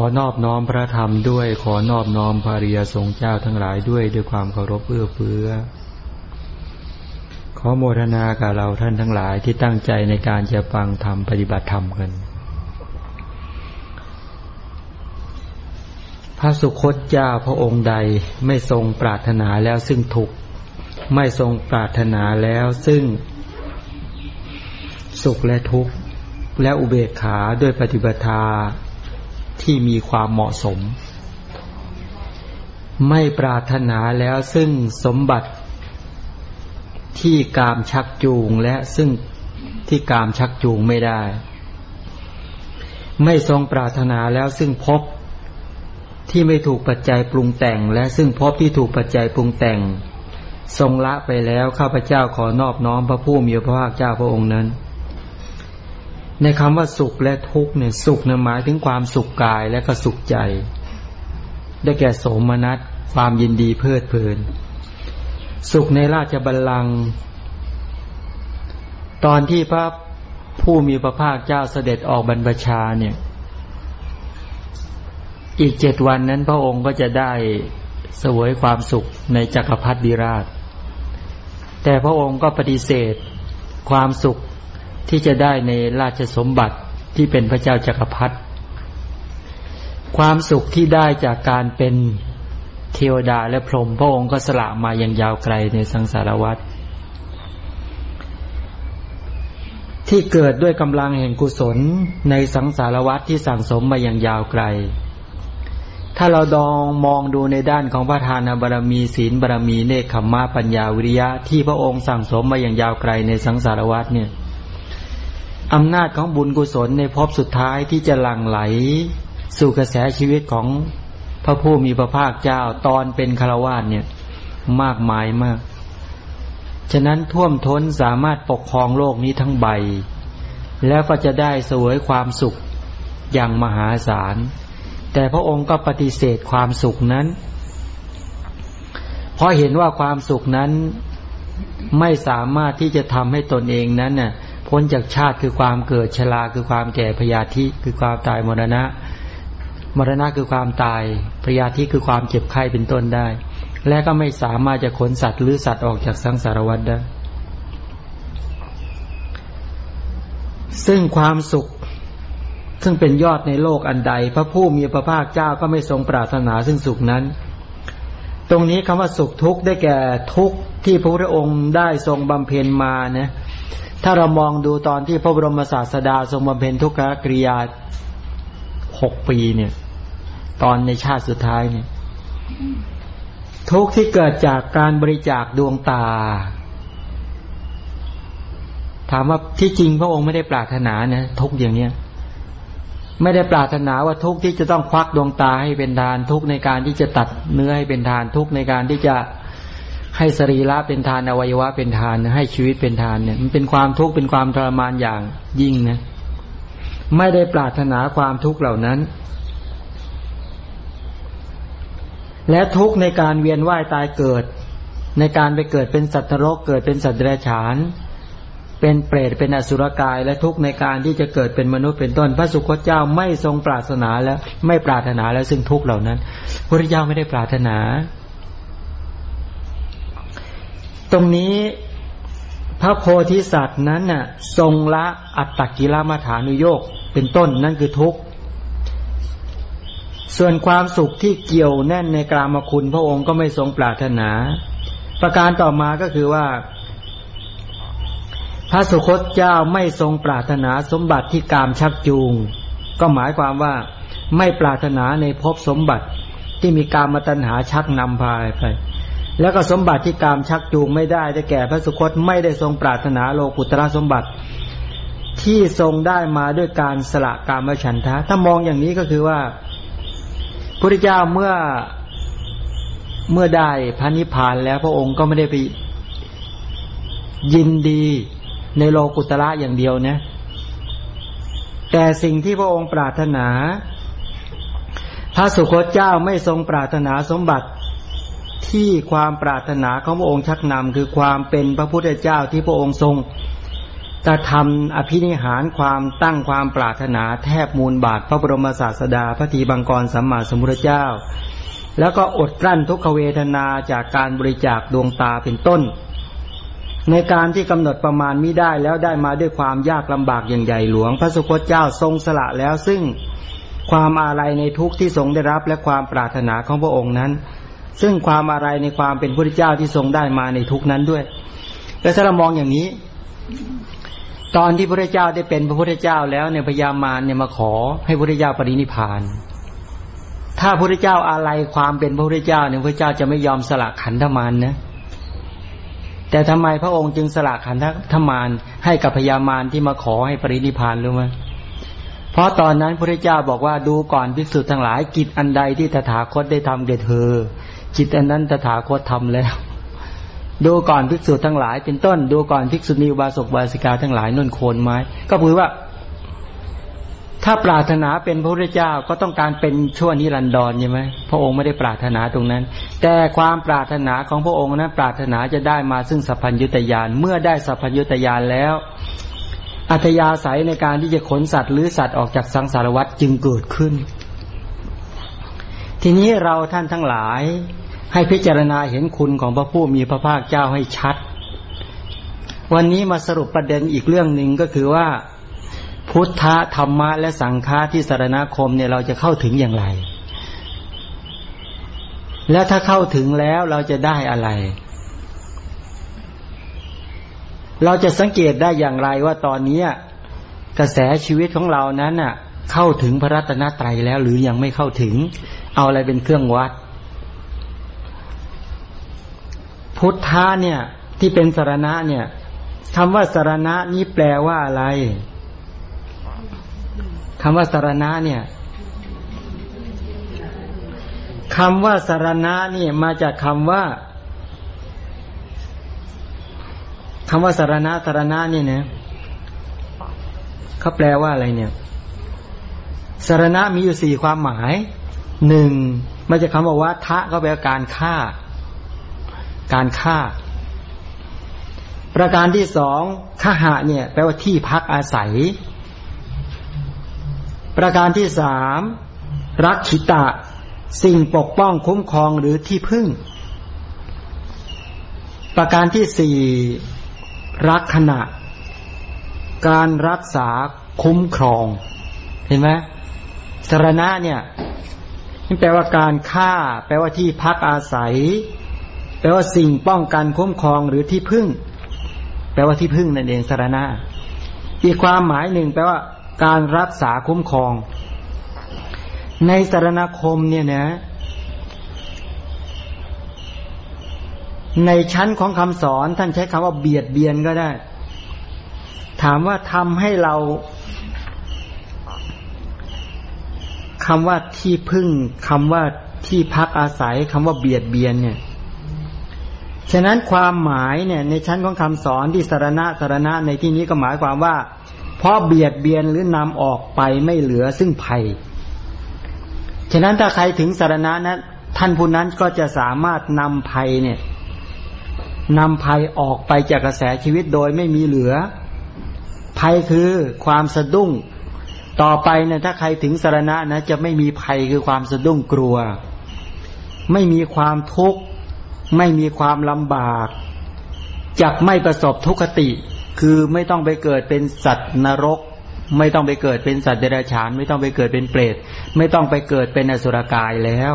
อนอบน้อมพระธรรมด้วย ขอนอบน้อมภาริยสงฆ์เจ้าทั้งหลายด้วยด้วยความเคารพเอื้อเฟื้อ ขอโมทนากับเราท่านทั้งหลายที่ตั้งใจในการจะฟังธรรมปฏิบัติธรรมกัน พระสุคตเจ้าพระองค์ใดไม่ทรงปรารถนาแล้วซึ่งทุกไม่ทรงปรารถนาแล้วซึ่ง สุขและทุกข์และอุเบกขาด้วยปฏิบัติ ที่มีความเหมาะสม ไม่ปรารถนาแล้วซึ่งสมบัติที่กามชักจูงและซึ่งที่กามชักจูงไม่ได้ ไม่ทรงปรารถนาแล้วซึ่งพบที่ไม่ถูกปัจจัยปรุงแต่ง และซึ่งพบที่ถูกปัจจัยปรุงแต่ง ทรงละไปแล้วข้าพเจ้าขอนอบน้อมพระผู้มีพระภาคเจ้าพระองค์นั้น ในคำว่าสุขและทุกข์เนี่ยสุขเนี่ยหมายถึงความสุขกายและก็สุขใจ ได้แก่โสมนัสความยินดีเพลิดเพลิน สุขในราชบัลลังก์ตอนที่พระผู้มีพระภาคเจ้าเสด็จออกบรรพชาเนี่ย อีกเจ็ดวันนั้นพระองค์ก็จะได้สวยความสุขในจักรพรรดิราช แต่พระองค์ก็ปฏิเสธความสุข ที่จะได้ในราชสมบัติที่เป็นพระเจ้าจากักรพรรดิความสุขที่ได้จากการเป็นเทวดาและพรหมพระองค์ก็สละมาอย่างยาวไกลในสังสารวัฏที่เกิดด้วยกำลังแห่งกุศลในสังสารวัฏที่สั่งสมมาอย่างยาวไกล ถ้าเราดองมองดูในด้านของพระทานบารมีศีลบารมีเนคขมมาปัญญาวิริยะที่พระองค์สั่งสมมาอย่างยาวไกลในสังสารวัฏเนี่ย อำนาจของบุญกุศลในภพสุดท้ายที่จะหลั่งไหล สู่กระแสชีวิตของพระผู้มีพระภาคเจ้าตอนเป็นคารวาสเนี่ย มากมายมาก ฉะนั้นท่วมท้นสามารถปกครองโลกนี้ทั้งใบ แล้วก็จะได้สวยความสุขอย่างมหาศาล แต่พระองค์ก็ปฏิเสธความสุขนั้น เพราะเห็นว่าความสุขนั้นไม่สามารถที่จะทำให้ตนเองนั้นน่ะ พ้นจากชาติคือความเกิดชราคือความแก่พยาธิคือความตายมรณะ มรณะคือความตายพยาธิคือความเจ็บไข้เป็นต้นได้ และก็ไม่สามารถจะขนสัตว์หรือสัตว์ออกจากสังสารวัฏได้ ซึ่งความสุข ซึ่งเป็นยอดในโลกอันใด พระผู้มีพระภาคเจ้าก็ไม่ทรงปรารถนาซึ่งสุขนั้นตรงนี้คำว่าสุขทุกข์ได้แก่ทุกข์ที่พระพุทธองค์ได้ทรงบำเพ็ญมานะ ถ้าเรามองดูตอนที่พระบรมศาสดาทรงบำเพ็ญทุกขกริยาหกปีเนี่ย ตอนในชาติสุดท้ายเนี่ย ทุกที่เกิดจากการบริจาคดวงตา ถามว่าที่จริงพระองค์ไม่ได้ปรารถนานะทุกอย่างเนี้ยไม่ได้ปรารถนาว่าทุกที่จะต้องควักดวงตาให้เป็นทานทุกในการที่จะตัดเนื้อให้เป็นทานทุกในการที่จะ ให้สรีระเป็นทานอวัยวะเป็นทานให้ชีวิตเป็นทานเนี่ยมันเป็นความทุกข์เป็นความทรมานอย่างยิ่งนะไม่ได้ปรารถนาความทุกข์เหล่านั้น และทุกข์ในการเวียนว่ายตายเกิด ในการไปเกิดเป็นสัตว์โรกเกิดเป็นสัตว์เดรัจฉาน เป็นเปรตเป็นอสุรกาย และทุกข์ในการที่จะเกิดเป็นมนุษย์เป็นต้น พระสุคตเจ้าไม่ทรงปรารถนาแล้ว ไม่ปรารถนาแล้วซึ่งทุกข์เหล่านั้นพระเจ้าไม่ได้ปรารถนา ตรงนี้พระโพธิสัตว์นั้นน่ะ ทรงละอัตตกิลมัฐานุโยกเป็นต้นนั่นคือทุกข์ส่วนความสุขที่เกี่ยวแน่นในกรามคุณ พระองค์ก็ไม่ทรงปรารถนา ประการต่อมาก็คือว่า พระสุคตเจ้าไม่ทรงปรารถนาสมบัติที่กามชักจูง ก็หมายความว่าไม่ปรารถนาในภพสมบัติที่มีการมาตัญหาชักนำพาไป แล้วก็สมบัติที่กามชักจูงไม่ได้ได้แก่พระสุคตไม่ได้ทรงปรารถนาโลกุตระสมบัติ ที่ทรงได้มาด้วยการสละกามฉันทะ ถ้ามองอย่างนี้ก็คือว่าพระเจ้าเมื่อเมื่อได้พระนิพพานแล้วพระองค์ก็ไม่ได้ไปยินดีในโลกุตระอย่างเดียวนะ แต่สิ่งที่พระองค์ปรารถนา พระสุคตเจ้าไม่ทรงปรารถนาสมบัติ ที่ความปรารถนาของพระองค์ชักนำคือความเป็นพระพุทธเจ้าที่พระองค์ทรงกระทำอภินิหารความตั้งความปรารถนาแทบมูลบาทพระบรมศาสดาพระทีบังกรสัมมาสัมพุทธเจ้า แล้วก็อดกลั้นทุกขเวทนาจากการบริจาคดวงตาเป็นต้น ในการที่กำหนดประมาณมิได้แล้วได้มาด้วยความยากลำบากอย่างใหญ่หลวง พระสุคตเจ้าทรงสละแล้วซึ่งความอาลัยในทุกที่ทรงได้รับและความปรารถนาของพระองค์นั้น ซึ่งความอะไรในความเป็นพระเจ้าที่ทรงได้มาในทุกนั้นด้วย แล้วถ้าเรามองอย่างนี้ ตอนที่พระเจ้าได้เป็นพระพุทธเจ้าแล้วเนี่ยพญามารเนี่ยมาขอให้พระพุทธเจ้าปรินิพาน ถ้าพระพุทธเจ้าอะไรความเป็นพระพุทธเจ้าเนี่ยพระเจ้าจะไม่ยอมสละขันธมารนนะแต่ทำไมพระองค์จึงสละขันธมารให้กับพญามารที่มาขอให้ปรินิพานรู้ไหมเพราะตอนนั้นพระเจ้าบอกว่าดูก่อนภิกษุทั้งหลายกิจอันใดที่ตถาคตได้ทำแก่เธอ จิตอันนั้นตถาคตทำแล้ว ดูก่อนภิกษุทั้งหลาย เป็นต้น ดูก่อนภิกษุณีวาสกวาสิกาทั้งหลายนุ่นโคนไม้ ก็คือว่า ถ้าปรารถนาเป็นพระพุทธเจ้าก็ต้องการเป็นชั่วนิรันดรใช่ไหมพระองค์ไม่ได้ปรารถนาตรงนั้น แต่ความปรารถนาของพระองค์นั้น ปรารถนาจะได้มาซึ่งสัพพัญญุตยานเมื่อได้สัพพัญญุตยานแล้ว อัธยาศัยในการที่จะขนสัตว์หรือสัตว์ออกจากสังสารวัฏจึงเกิดขึ้นทีนี้เราท่านทั้งหลาย ให้พิจารณาเห็นคุณของพระผู้มีพระภาคเจ้าให้ชัด วันนี้มาสรุปประเด็นอีกเรื่องหนึ่งก็คือว่า พุทธธรรมะและสังฆาที่สารณคมเนี่ยเราจะเข้าถึงอย่างไร และถ้าเข้าถึงแล้วเราจะได้อะไร เราจะสังเกตได้อย่างไรว่าตอนนี้กระแสชีวิตของเรานั้นน่ะ เข้าถึงพระรัตนตรัยแล้วหรือยังไม่เข้าถึง เอาอะไรเป็นเครื่องวัด พุทธะเนี่ย ที่เป็นสารณะเนี่ยคำว่าสารณะนี้แปลว่าอะไรคำว่าสารณะเนี่ยคำว่าสารณะนี่มาจากคำว่าคำว่าสารณะสารณะนี่เนี่ยเขาแปลว่าอะไรเนี่ยสารณะมีอยู่สี่ความหมายหนึ่งมาจากคำว่าวัฏะก็แปลการฆ่า การฆ่า ประการที่สองขหะเนี่ย แปลว่าที่พักอาศัย ประการที่สามรักขิตะ สิ่งปกป้องคุ้มครองหรือที่พึ่ง ประการที่สี่รักขณะ การรักษาคุ้มครอง เห็นไหมสรณะเนี่ยนี่แปลว่าการฆ่า แปลว่าที่พักอาศัย แปลว่าสิ่งป้องกันคุ้มครองหรือที่พึ่ง แปลว่าที่พึ่งนั่นเองสารณะอีกความหมายหนึ่งแปลว่า การรักษาคุ้มครอง ในสารณคมเนี่ยนะ ในชั้นของคำสอนท่านใช้คำว่าเบียดเบียนก็ได้ ถามว่าทำให้เราคำว่าที่พึ่งคำว่าที่พักอาศัยคำว่าเบียดเบียนเนี่ย ฉะนั้นความหมายเนี่ยในชั้นของคำสอนที่สารณะสารณะในที่นี้ก็หมายความว่า เพราะเบียดเบียนหรือนำออกไปไม่เหลือซึ่งภัย ฉะนั้นถ้าใครถึงสารณะนั้นท่านผู้นั้นก็จะสามารถนำภัยเนี่ยนำภัยออกไปจากกระแสชีวิตโดยไม่มีเหลือ ภัยคือความสะดุ้ง ต่อไปเนี่ยถ้าใครถึงสารณะนะจะไม่มีภัยคือความสะดุ้งกลัว ไม่มีความทุกข์ ไม่มีความลำบากจักไม่ประสบทุกขติ คือไม่ต้องไปเกิดเป็นสัตว์นรก ไม่ต้องไปเกิดเป็นสัตว์เดรัจฉาน ไม่ต้องไปเกิดเป็นเปรต ไม่ต้องไปเกิดเป็นอสุรกายแล้ว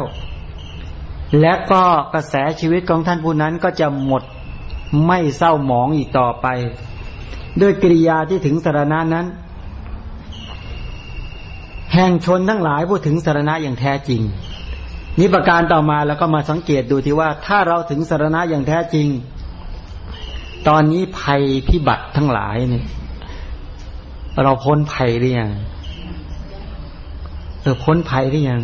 และก็กระแสชีวิตของท่านผู้นั้นก็จะหมดไม่เศร้าหมองอีกต่อไป ด้วยกิริยาที่ถึงสารณะนั้น แห่งชนทั้งหลายพูดถึงสารณะอย่างแท้จริง นี้ประการต่อมาแล้วก็มาสังเกตดูที่ว่า ถ้าเราถึงสารณะอย่างแท้จริง ตอนนี้ภัยพิบัติทั้งหลายเนี่ยเราพ้นภัยหรือยังเออพ้นภัยหรือยัง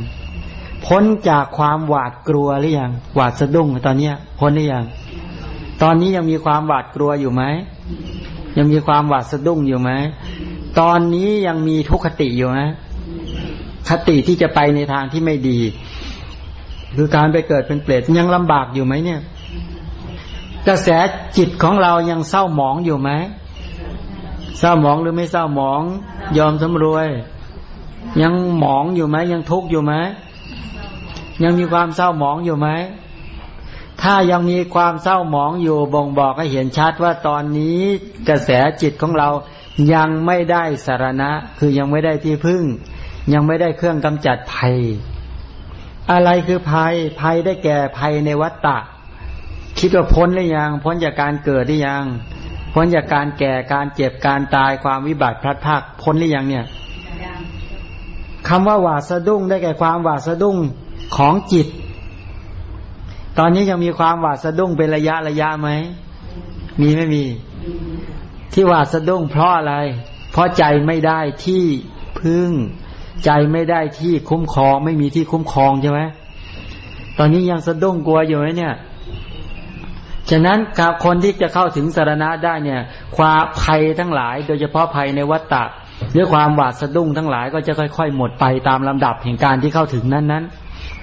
พ้นจากความหวาดกลัวหรือยังหวาดสะดุ้งตอนเนี้ย พ้นหรือยังตอนนี้ยังมีความหวาดกลัวอยู่ไหมยังมีความหวาดสะดุ้งอยู่ไหมตอนนี้ยังมีทุกขติอยู่ไหมคติที่จะไปในทางที่ไม่ดี คือการไปเกิดเป็นเปรตยังลำบากอยู่ไหมเนี่ย กระแสจิตของเรายังเศร้าหมองอยู่ไหมเศร้าหมองหรือไม่เศร้าหมอง ยอมสำรวย ยังหมองอยู่ไหมยังทุกข์อยู่ไหมยังมีความเศร้าหมองอยู่ไหมถ้ายังมีความเศร้าหมองอยู่บ่งบอกให้เห็นชัดว่าตอนนี้กระแสจิตของเรายังไม่ได้สารณะ คือยังไม่ได้ที่พึ่ง ยังไม่ได้เครื่องกำจัดภัย อะไรคือภัยภัยได้แก่ภัยในวัฏฏะคิดว่าพ้นหรือยัง พ้นจากการเกิดหรือยัง พ้นจากการแก่การเจ็บการตายความวิบัติพลัดพรากพ้นหรือยังเนี่ยคำว่าหวาดสะดุ้งได้แก่ความหวาดสะดุ้งของจิต ตอนนี้ยังมีความหวาดสะดุ้งเป็นระยะระยะไหม มีไม่มี ที่หวาดสะดุ้งเพราะอะไร เพราะใจไม่ได้ที่พึ่ง ใจไม่ได้ที่คุ้มครอง ไม่มีที่คุ้มครองใช่ไหมตอนนี้ยังสะดุ้งกลัวอยู่ไหมเนี่ย ฉะนั้นกับคนที่จะเข้าถึงสารณะได้เนี่ย ความภัยทั้งหลาย โดยเฉพาะภัยในวัฏฏะหรือความหวาดสะดุ้งทั้งหลายก็จะค่อย ๆ หมดไปตามลำดับแห่งการที่เข้าถึงนั้น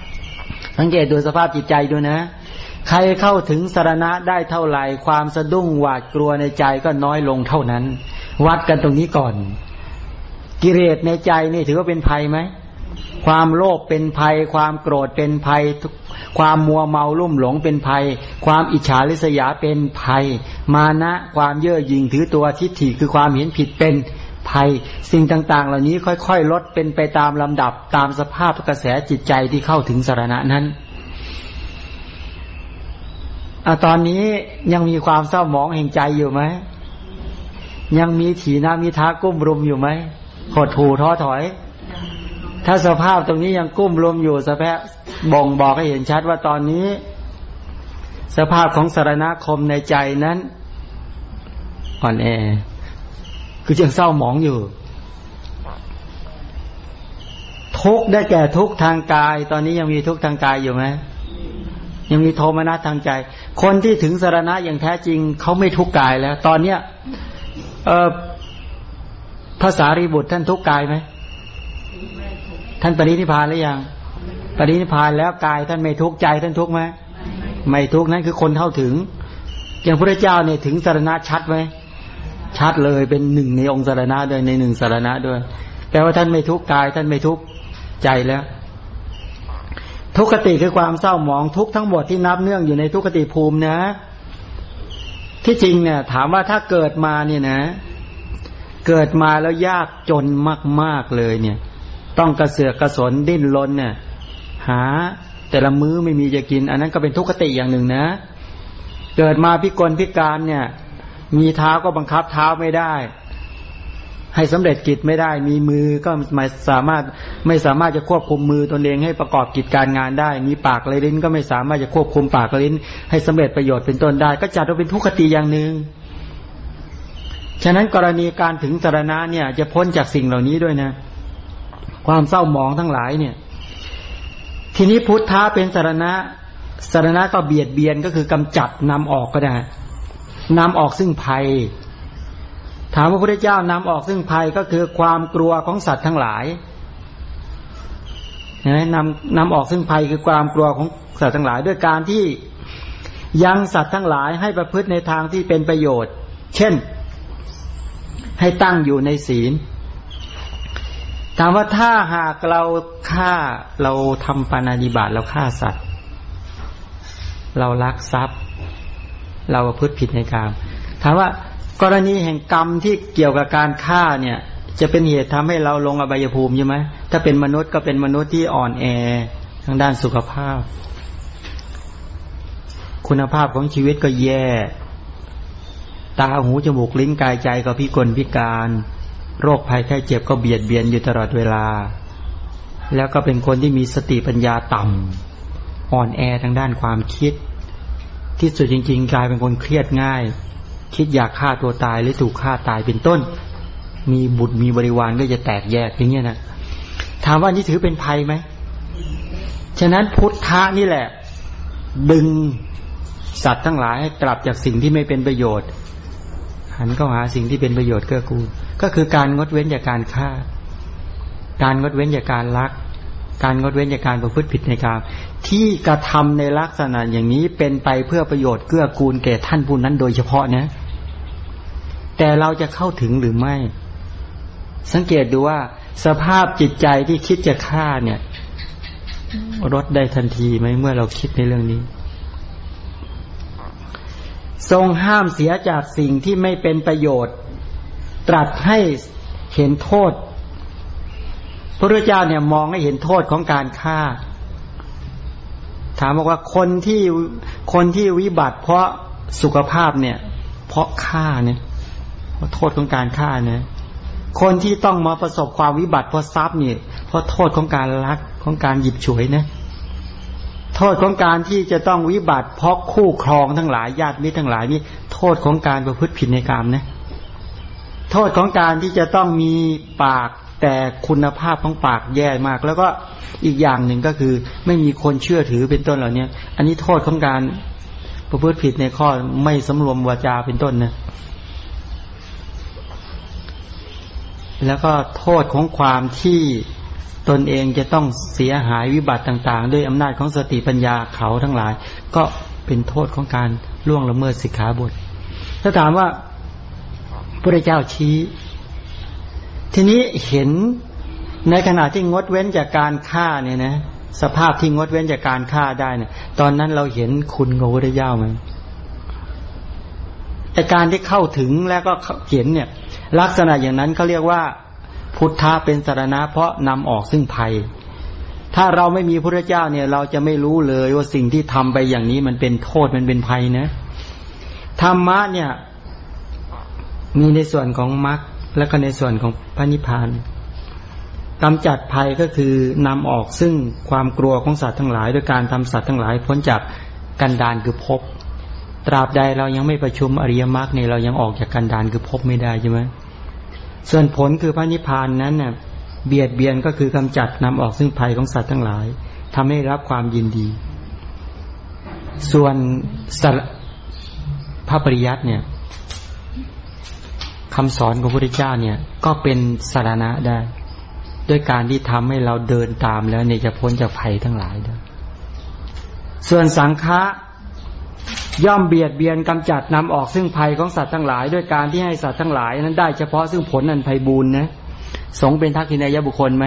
ๆสังเกตดูสภาพจิตใจดูนะ ใครเข้าถึงสารณะได้เท่าไหร่ ความสะดุ้งหวาดกลัวในใจก็น้อยลงเท่านั้น วัดกันตรงนี้ก่อน กิเลสในใจนี่ถือว่าเป็นภัยไหมความโลภเป็นภัย ความโกรธเป็นภัย ความมัวเมาลุ่มหลงเป็นภัย ความอิจฉาริษยาเป็นภัย มานะความเย่อหยิ่งถือตัวทิฏฐิคือความเห็นผิดเป็นภัย สิ่งต่างๆ เหล่านี้ค่อยๆ ลดเป็นไปตามลำดับตามสภาพกระแสจิตใจที่เข้าถึงสารณะนั้นอตอนนี้ยังมีความเศร้าหมองแห่งใจอยู่ไหมยังมีถีนามีท้ากุ้มรุมอยู่ไหม หดหูท้อถอย ถ้าสภาพตรงนี้ยังกุ้มรุมอยู่สภาพบ่งบอกให้เห็นชัดว่าตอนนี้ สภาพของสารณคมในใจนั้นอ่อนแอ คือยังเศร้าหมองอยู่ ทุกได้แก่ทุกทางกาย ตอนนี้ยังมีทุกทางกายอยู่ไหมยังมีโทมนัสทางใจ คนที่ถึงสารณะอย่างแท้จริงเขาไม่ทุกกายแล้ว ตอนเนี้ยเออ ภาษารีบุตรท่านทุกกายไหมท่านปรินิพานหรือยังปรินิพานแล้วกายท่านไม่ทุกใจท่านทุกไหมไม่ทุกนั่นคือคนเท่าถึง อย่างพระเจ้าเนี่ยถึงสารณะชัดไหมชัดเลยเป็นหนึ่งในองค์สารณะด้วยในหนึ่งสารณะด้วยแปลว่าท่านไม่ทุกข์กาย ท่านไม่ทุกข์ใจแล้ว ทุกขติคือความเศร้าหมองทุกทั้งหมดที่นับเนื่องอยู่ในทุกขติภูมินะ ที่จริงเนี่ย ถามว่าถ้าเกิดมาเนี่ยนะ เกิดมาแล้วยากจนมาก ๆเลยเนี่ย ต้องกระเสือกกระสนดิ้นรนเนี่ยหาแต่ละมื้อไม่มีจะกิน อันนั้นก็เป็นทุกขติอย่างหนึ่งนะ เกิดมาพิกลพิการเนี่ย มีเท้าก็บังคับเท้าไม่ได้ ให้สำเร็จกิจไม่ได้ มีมือก็ไม่สามารถไม่สามารถจะควบคุมมือตนเองให้ประกอบกิจการงานได้ มีปากเลยลิ้นก็ไม่สามารถจะควบคุมปากลิ้น ให้สำเร็จประโยชน์เป็นต้นได้ ก็จัดว่าเป็นทุกขติอย่างหนึ่ง ฉะนั้นกรณีการถึงสารณะเนี่ย จะพ้นจากสิ่งเหล่านี้ด้วยนะ ความเศร้าหมองทั้งหลายเนี่ย ทีนี้พุทธะเป็นสารณะสารณะก็เบียดเบียนก็คือกำจัดนำออกก็ได้นำออกซึ่งภัย ถามว่าพระพุทธเจ้านำออกซึ่งภัยก็คือความกลัวของสัตว์ทั้งหลายนะนำนำออกซึ่งภัยคือความกลัวของสัตว์ทั้งหลาย ด้วยการที่ยังสัตว์ทั้งหลายให้ประพฤติในทางที่เป็นประโยชน์ เช่น ให้ตั้งอยู่ในศีลถามว่าถ้าหากเราฆ่าเราทำปานาดิบาตเราฆ่าสัตว์ เราลักทรัพย์ เราพืชผิดในกามถามว่ากรณีแห่งกรรมที่เกี่ยวกับการฆ่าเนี่ย จะเป็นเหตุทำให้เราลงอบายภูมิใช่ไหมถ้าเป็นมนุษย์ก็เป็นมนุษย์ที่อ่อนแอทางด้านสุขภาพ คุณภาพของชีวิตก็แย่ ตาหูจมูกลิ้นกายใจก็พิกลพิการ โรคภัยแค่เจ็บก็เบียดเบียนอยู่ตลอดเวลา แล้วก็เป็นคนที่มีสติปัญญาต่ำอ่อนแอทางด้านความคิด ที่สุดจริง ๆ กลายเป็นคนเครียดง่าย คิดอยากฆ่าตัวตายหรือถูกฆ่าตายเป็นต้น มีบุตรมีบริวารก็จะแตกแยกอย่างเงี้ยนะถามว่านี่ถือเป็นภัยไหมฉะนั้นพุทธะนี่แหละ ดึงสัตว์ทั้งหลายให้กลับจากสิ่งที่ไม่เป็นประโยชน์ หันเข้าหาสิ่งที่เป็นประโยชน์เกื้อกูล ก็คือการงดเว้นจากการฆ่า การงดเว้นจากการลัก การงดเว้นจากการประพฤติผิดในการที่กระทำในลักษณะอย่างนี้เป็นไปเพื่อประโยชน์เกื้อกูลแก่ท่านผู้นั้นโดยเฉพาะนะ แต่เราจะเข้าถึงหรือไม่ สังเกตดูว่า สภาพจิตใจที่คิดจะฆ่าเนี่ยลดได้ทันทีไหมเมื่อเราคิดในเรื่องนี้ ทรงห้ามเสียจากสิ่งที่ไม่เป็นประโยชน์ ตรัสให้เห็นโทษ พระพุทธเจ้าเนี่ยมองให้เห็นโทษของการฆ่า ถามบอกว่าคนที่คนที่วิบัติเพราะสุขภาพเนี่ย เพราะฆ่าเนี่ยเพราะโทษของการฆ่าเนี่ยคนที่ต้องมาประสบความวิบัติเพราะทรัพย์เนี่ยเพราะโทษของการลักของการหยิบฉวยนะ ษของการที่จะต้องวิบัติ เพราะคู่ครองทั้งหลายญาติมิตรทั้งหลายนี่โทษของการประพฤติผิดในกรรมนะโทษของการที่จะต้องมีปากแต่คุณภาพของปากแย่มาก แล้วก็อีกอย่างหนึ่งก็คือ ไม่มีคนเชื่อถือเป็นต้นเหล่านี้อันนี้โทษของการประพฤติผิดในข้อไม่สำรวมวาจาเป็นต้นนะแล้วก็โทษของความที่ ตนเองจะต้องเสียหายวิบัติต่างๆ ด้วยอำนาจของสติปัญญาเขาทั้งหลาย ก็เป็นโทษของการล่วงละเมิดสิกขาบท ถ้าถามว่าพระเจ้าชี้ ทีนี้เห็นในขณะที่งดเว้นจากการฆ่าเนี่ยนะ สภาพที่งดเว้นจากการฆ่าได้เนี่ย ตอนนั้นเราเห็นคุณของพระเจ้าไหมแต่การที่เข้าถึงแล้วก็เห็นเนี่ย ลักษณะอย่างนั้นเขาเรียกว่า พุทธะเป็นสารณะเพราะนำออกซึ่งภัย ถ้าเราไม่มีพระเจ้าเนี่ย เราจะไม่รู้เลยว่าสิ่งที่ทำไปอย่างนี้มันเป็นโทษมันเป็นภัยนะธรรมะเนี่ย มีในส่วนของมรรคและก็ในส่วนของพระนิพพานกำจัดภัยก็คือนำออกซึ่งความกลัวของสัตว์ทั้งหลายโดยการทำสัตว์ทั้งหลายพ้นจากกันดานคือภพตราบใดเรายังไม่ประชุมอริยมรรคเนี่ยเรายังออกจากกันดานคือภพไม่ได้ใช่ไหม ส่วนผลคือพระนิพพานนั้นเนี่ยเบียดเบียนก็คือกำจัดนำออกซึ่งภัยของสัตว์ทั้งหลายทำให้รับความยินดี ส่วนสพระปริยัติเนี่ยคำสอนของพระพุทธเจ้าเนี่ย ก็เป็นสารณะได้ ด้วยการที่ทำให้เราเดินตามแล้วเนี่ยจะพ้นจากภัยทั้งหลายได้ส่วนสังฆะ ย่อมเบียดเบียนกำจัดนำออกซึ่งภัยของสัตว์ทั้งหลาย ด้วยการที่ให้สัตว์ทั้งหลายนั้นได้เฉพาะซึ่งผลนันภัยบูนนะสงเป็นทักษิณายบุคคลไหม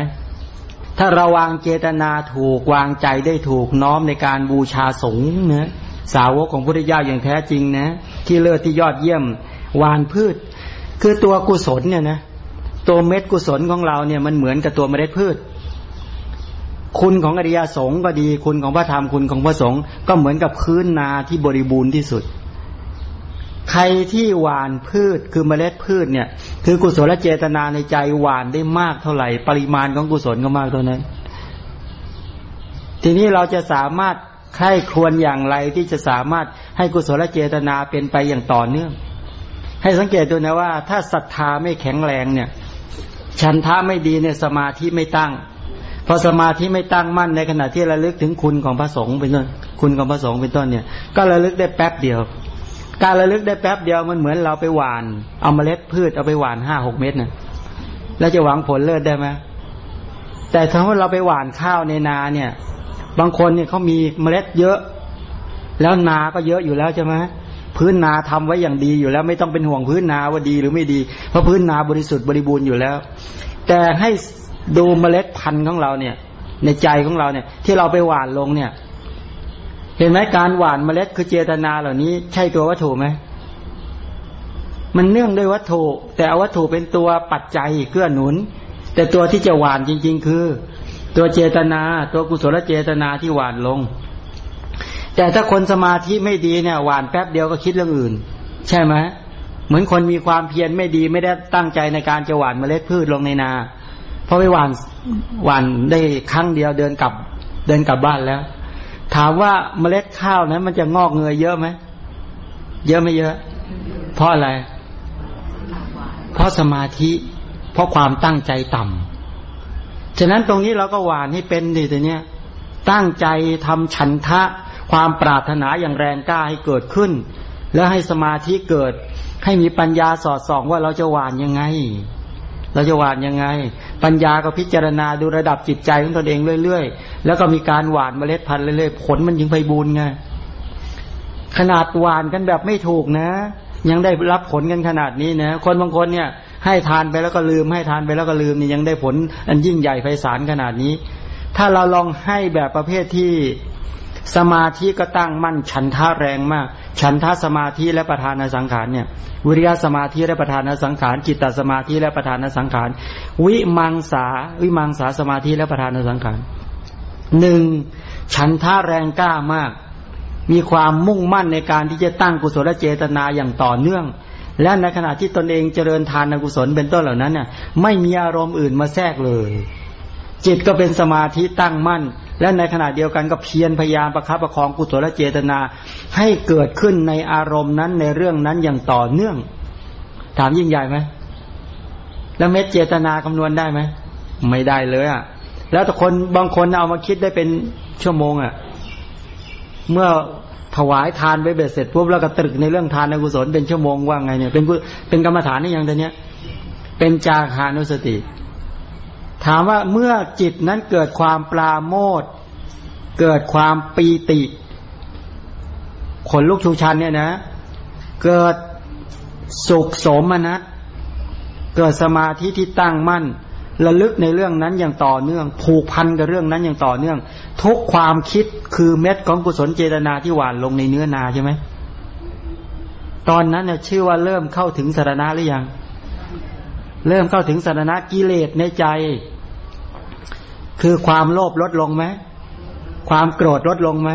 ถ้าราวางเจตนาถูกวางใจได้ถูกน้อมในการบูชาสงเนะสาวกของพุทธเจ้าอย่างแท้จริงนะ ที่เลิศที่ยอดเยี่ยมวานพืช คือตัวกุศลเนี่ยนะตัวเม็ดกุศลของเราเนี่ยมันเหมือนกับตัวเมล็ดพืช คุณของอริยสงฆ์ก็ดี คุณของพระธรรมคุณของพระสงฆ์ก็เหมือนกับพื้นนาที่บริบูรณ์ที่สุด ใครที่หวานพืชคือเมล็ดพืชเนี่ย คือกุศลเจตนาในใจหวานได้มากเท่าไหร่ ปริมาณของกุศลก็มากเท่านั้น ทีนี้เราจะสามารถใคร่ครวญอย่างไรที่จะสามารถให้กุศลเจตนาเป็นไปอย่างต่อเนื่อง ให้สังเกตดูนะว่า ถ้าศรัทธาไม่แข็งแรงเนี่ย ฉันทาไม่ดีเนี่ยสมาธิไม่ตั้ง พอสมาธิไม่ตั้งมั่นในขณะที่ระลึกถึงคุณของพระสงฆ์เป็นต้นคุณของพระสงฆ์เป็นต้นเนี่ย ก็ระลึกได้แป๊บเดียว การระลึกได้แป๊บเดียวมันเหมือนเราไปหวาน เอาเมล็ดพืชเอาไปหวานห้าหกเม็ดน่ะแล้วจะหวังผลเลิศได้ไหมแต่ถ้าว่าเราไปหวานข้าวในนาเนี่ย บางคนเนี่ยเขามีเมล็ดเยอะ แล้วนาก็เยอะอยู่แล้วใช่ไหมพื้นนาทำไว้อย่างดีอยู่แล้ว ไม่ต้องเป็นห่วงพื้นนาว่าดีหรือไม่ดี เพราะพื้นนาบริสุทธิ์บริบูรณ์อยู่แล้ว แต่ให้ ดูเมล็ดพันธุ์ของเราเนี่ย ในใจของเราเนี่ย ที่เราไปหว่านลงเนี่ย เห็นไหมการหว่านเมล็ดคือเจตนาเหล่านี้ ใช่ตัววัตถุไหมมันเนื่องด้วยวัตถุ แต่วัตถุเป็นตัวปัจจัยเกื้อหนุน แต่ตัวที่จะหวานจริง ๆ คือ ตัวเจตนา ตัวกุศลเจตนาที่หวานลง แต่ถ้าคนสมาธิไม่ดีเนี่ย หวานแป๊บเดียวก็คิดเรื่องอื่น ใช่ไหมเหมือนคนมีความเพียรไม่ดีไม่ได้ตั้งใจในการจะหวานเมล็ดพืชลงในนา พอไปหวานหวานได้ครั้งเดียวเดินกลับ เดินกลับบ้านแล้ว ถามว่าเมล็ดข้าวนั้น มันจะงอกเงยเยอะไหมเยอะไม่เยอะ เพราะอะไร เพราะสมาธิ เพราะความตั้งใจต่ำฉะนั้นตรงนี้เราก็หวานให้เป็นดีแต่เนี้ยตั้งใจทำฉันทะ ความปรารถนาอย่างแรงกล้าให้เกิดขึ้น แล้วให้สมาธิเกิด ให้มีปัญญาสอดส่องว่าเราจะหวานยังไง เราจะหวานยังไง ปัญญาก็พิจารณาดูระดับจิตใจของตนเองเรื่อยๆ แล้วก็มีการหวานเมล็ดพันธุ์เรื่อยๆ ผลมันยิงไปบูนไง ขนาดหวานกันแบบไม่ถูกนะ ยังได้รับผลกันขนาดนี้นะ คนบางคนเนี่ย ให้ทานไปแล้วก็ลืม ให้ทานไปแล้วก็ลืมนี่ยังได้ผล อันยิ่งใหญ่ไพศาลขนาดนี้ ถ้าเราลองให้แบบประเภทที่ สมาธิก็ตั้งมั่น ฉันท่าแรงมาก ฉันท่าสมาธิและประธานสังขารเนี่ย วิริยะสมาธิและประธานสังขารจิตตสมาธิและประธานสังขาร วิมังสาวิมังสาสมาธิและประธานสังขารหนึ่งฉันท่าแรงกล้ามาก มีความมุ่งมั่นในการที่จะตั้งกุศลเจตนาอย่างต่อเนื่อง และในขณะที่ตนเองเจริญทานกุศลเป็นต้นเหล่านั้นเนี่ยไม่มีอารมณ์อื่นมาแทรกเลย จิตก็เป็นสมาธิตั้งมั่น และในขณะเดียวกันก็เพียรพยายามประคับประคองกุศลเจตนา ให้เกิดขึ้นในอารมณ์นั้นในเรื่องนั้นอย่างต่อเนื่อง ถามยิ่งใหญ่ไหมแล้วเม็ดเจตนาคำนวณได้ไหมไม่ได้เลยอะ แล้วแต่คนบางคนเอามาคิดได้เป็นชั่วโมงอะ เมื่อถวายทานไปเบ็ดเสร็จปุ๊บแล้วก็ตรึกในเรื่องทานในกุศลเป็นชั่วโมงว่าไงเนี่ยเป็นเป็นกรรมฐานนี่อย่างเนี้ยเป็นจาคานุสติ ถามว่าเมื่อจิตนั้นเกิดความปลาโมดเกิดความปีติขนลุกชูชันเนี่ยนะ เกิดสุขสมนัตเกิดสมาธิที่ตั้งมั่นระลึกในเรื่องนั้นอย่างต่อเนื่อง ผูกพันกับเรื่องนั้นอย่างต่อเนื่อง ทุกความคิดคือเม็ดของกุศลเจตนาที่หวานลงในเนื้อนาใช่ไหมตอนนั้นเนี่ยชื่อว่าเริ่มเข้าถึงสารณะหรือยัง เริ่มเข้าถึงสารณะกิเลสในใจ คือความโลภลดลงไหมความโกรธลดลงไหม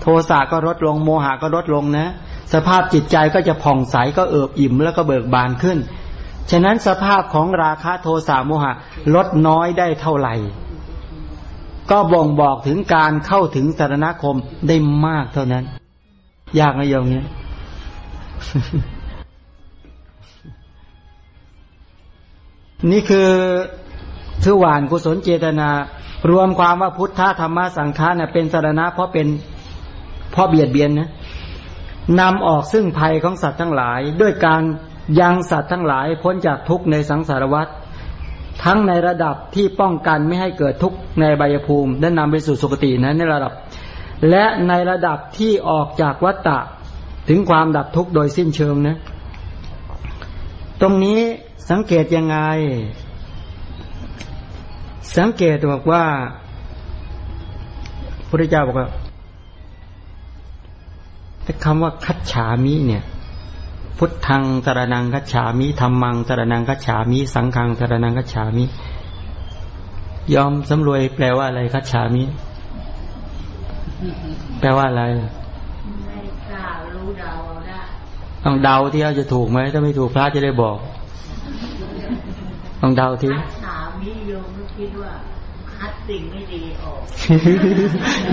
โทสะก็ลดลงโมหะก็ลดลงนะ สภาพจิตใจก็จะผ่องใสก็เอิบอิ่มแล้วก็เบิกบานขึ้น ฉะนั้นสภาพของราคะโทสะโมหะลดน้อยได้เท่าไหร่ ก็บ่งบอกถึงการเข้าถึงสารณคมได้มากเท่านั้น ยากไหมโยมเนี้ยนี่คือ คือหวานกุศลเจตนา รวมความว่าพุทธธรรมสังฆาเนี่ยเป็นสารณะเพราะเป็นเพราะเบียดเบียนนะนำออกซึ่งภัยของสัตว์ทั้งหลาย ด้วยการยังสัตว์ทั้งหลายพ้นจากทุกข์ในสังสารวัฏทั้งในระดับที่ป้องกันไม่ให้เกิดทุกข์ในใบยภูมิและนำไปสู่สุคตินะในระดับ และในระดับที่ออกจากวัฏฏะถึงความดับทุกข์โดยสิ้นเชิงนะ ตรงนี้สังเกตยังไง สังเกตบอกว่าพระเจ้าบอกว่าแต่คำว่าคัจฉามิเนี่ย พุทธังตระนังคัจฉามิธรรมังตระนังคัจฉามิ สังฆังตระนังคัจฉามิ ยอมสำรวยแปลว่าอะไรคัจฉามิ แปลว่าอะไรไม่กล้ารู้เดาได้ต้องเดาที่เราจะถูกไหมถ้าไม่ถูกพระจะได้บอก ต้องเดาที่ ฉามิโยมคิดว่าคัดสิ่งไม่ดีออก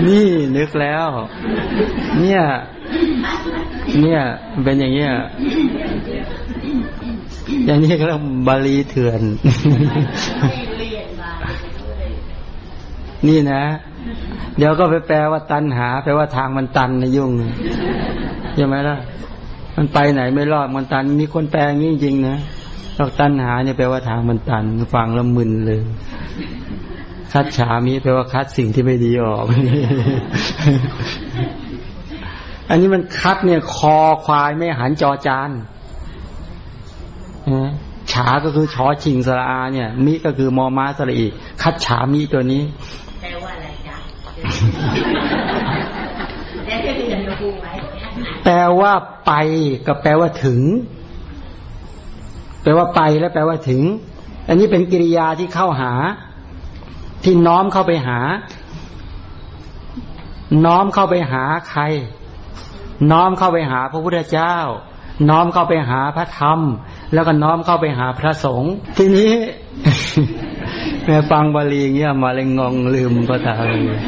นี่นึกแล้ว เนี่ย เนี่ยเป็นอย่างเงี้ยอย่างนี้ก็ต้องบาลีเถื่อน นี่นะ เดี๋ยวก็ไปแปลว่าตันหา แปลว่าทางมันตันนะยุ่งใช่ไหมล่ะ มันไปไหนไม่รอดมันตัน มีคนแปลงี้จริงนะ เราตันหาเนี่ยแปลว่าทางมันตันฟังแล้วมึนเลย คัดฉามีแปลว่าคัดสิ่งที่ไม่ดีออก อันนี้มันคัดเนี่ยคอควายไม่หันจอจานฉาก็คือชอชิงสระอา เนี่ย มิก็คือมอม้าสระอีคัดฉามีตัวนี้แปลว่าอะไรจ๊ะแปลว่าไปกับแปลว่าถึง แปลว่าไปแล้วแปลว่าถึง อันนี้เป็นกิริยาที่เข้าหา ที่น้อมเข้าไปหา น้อมเข้าไปหาใคร น้อมเข้าไปหาพระพุทธเจ้า น้อมเข้าไปหาพระธรรม แล้วก็น้อมเข้าไปหาพระสงฆ์ทีนี้แม่ฟังบาลีเงี้ยมาเลยงงลืมภาษาเลย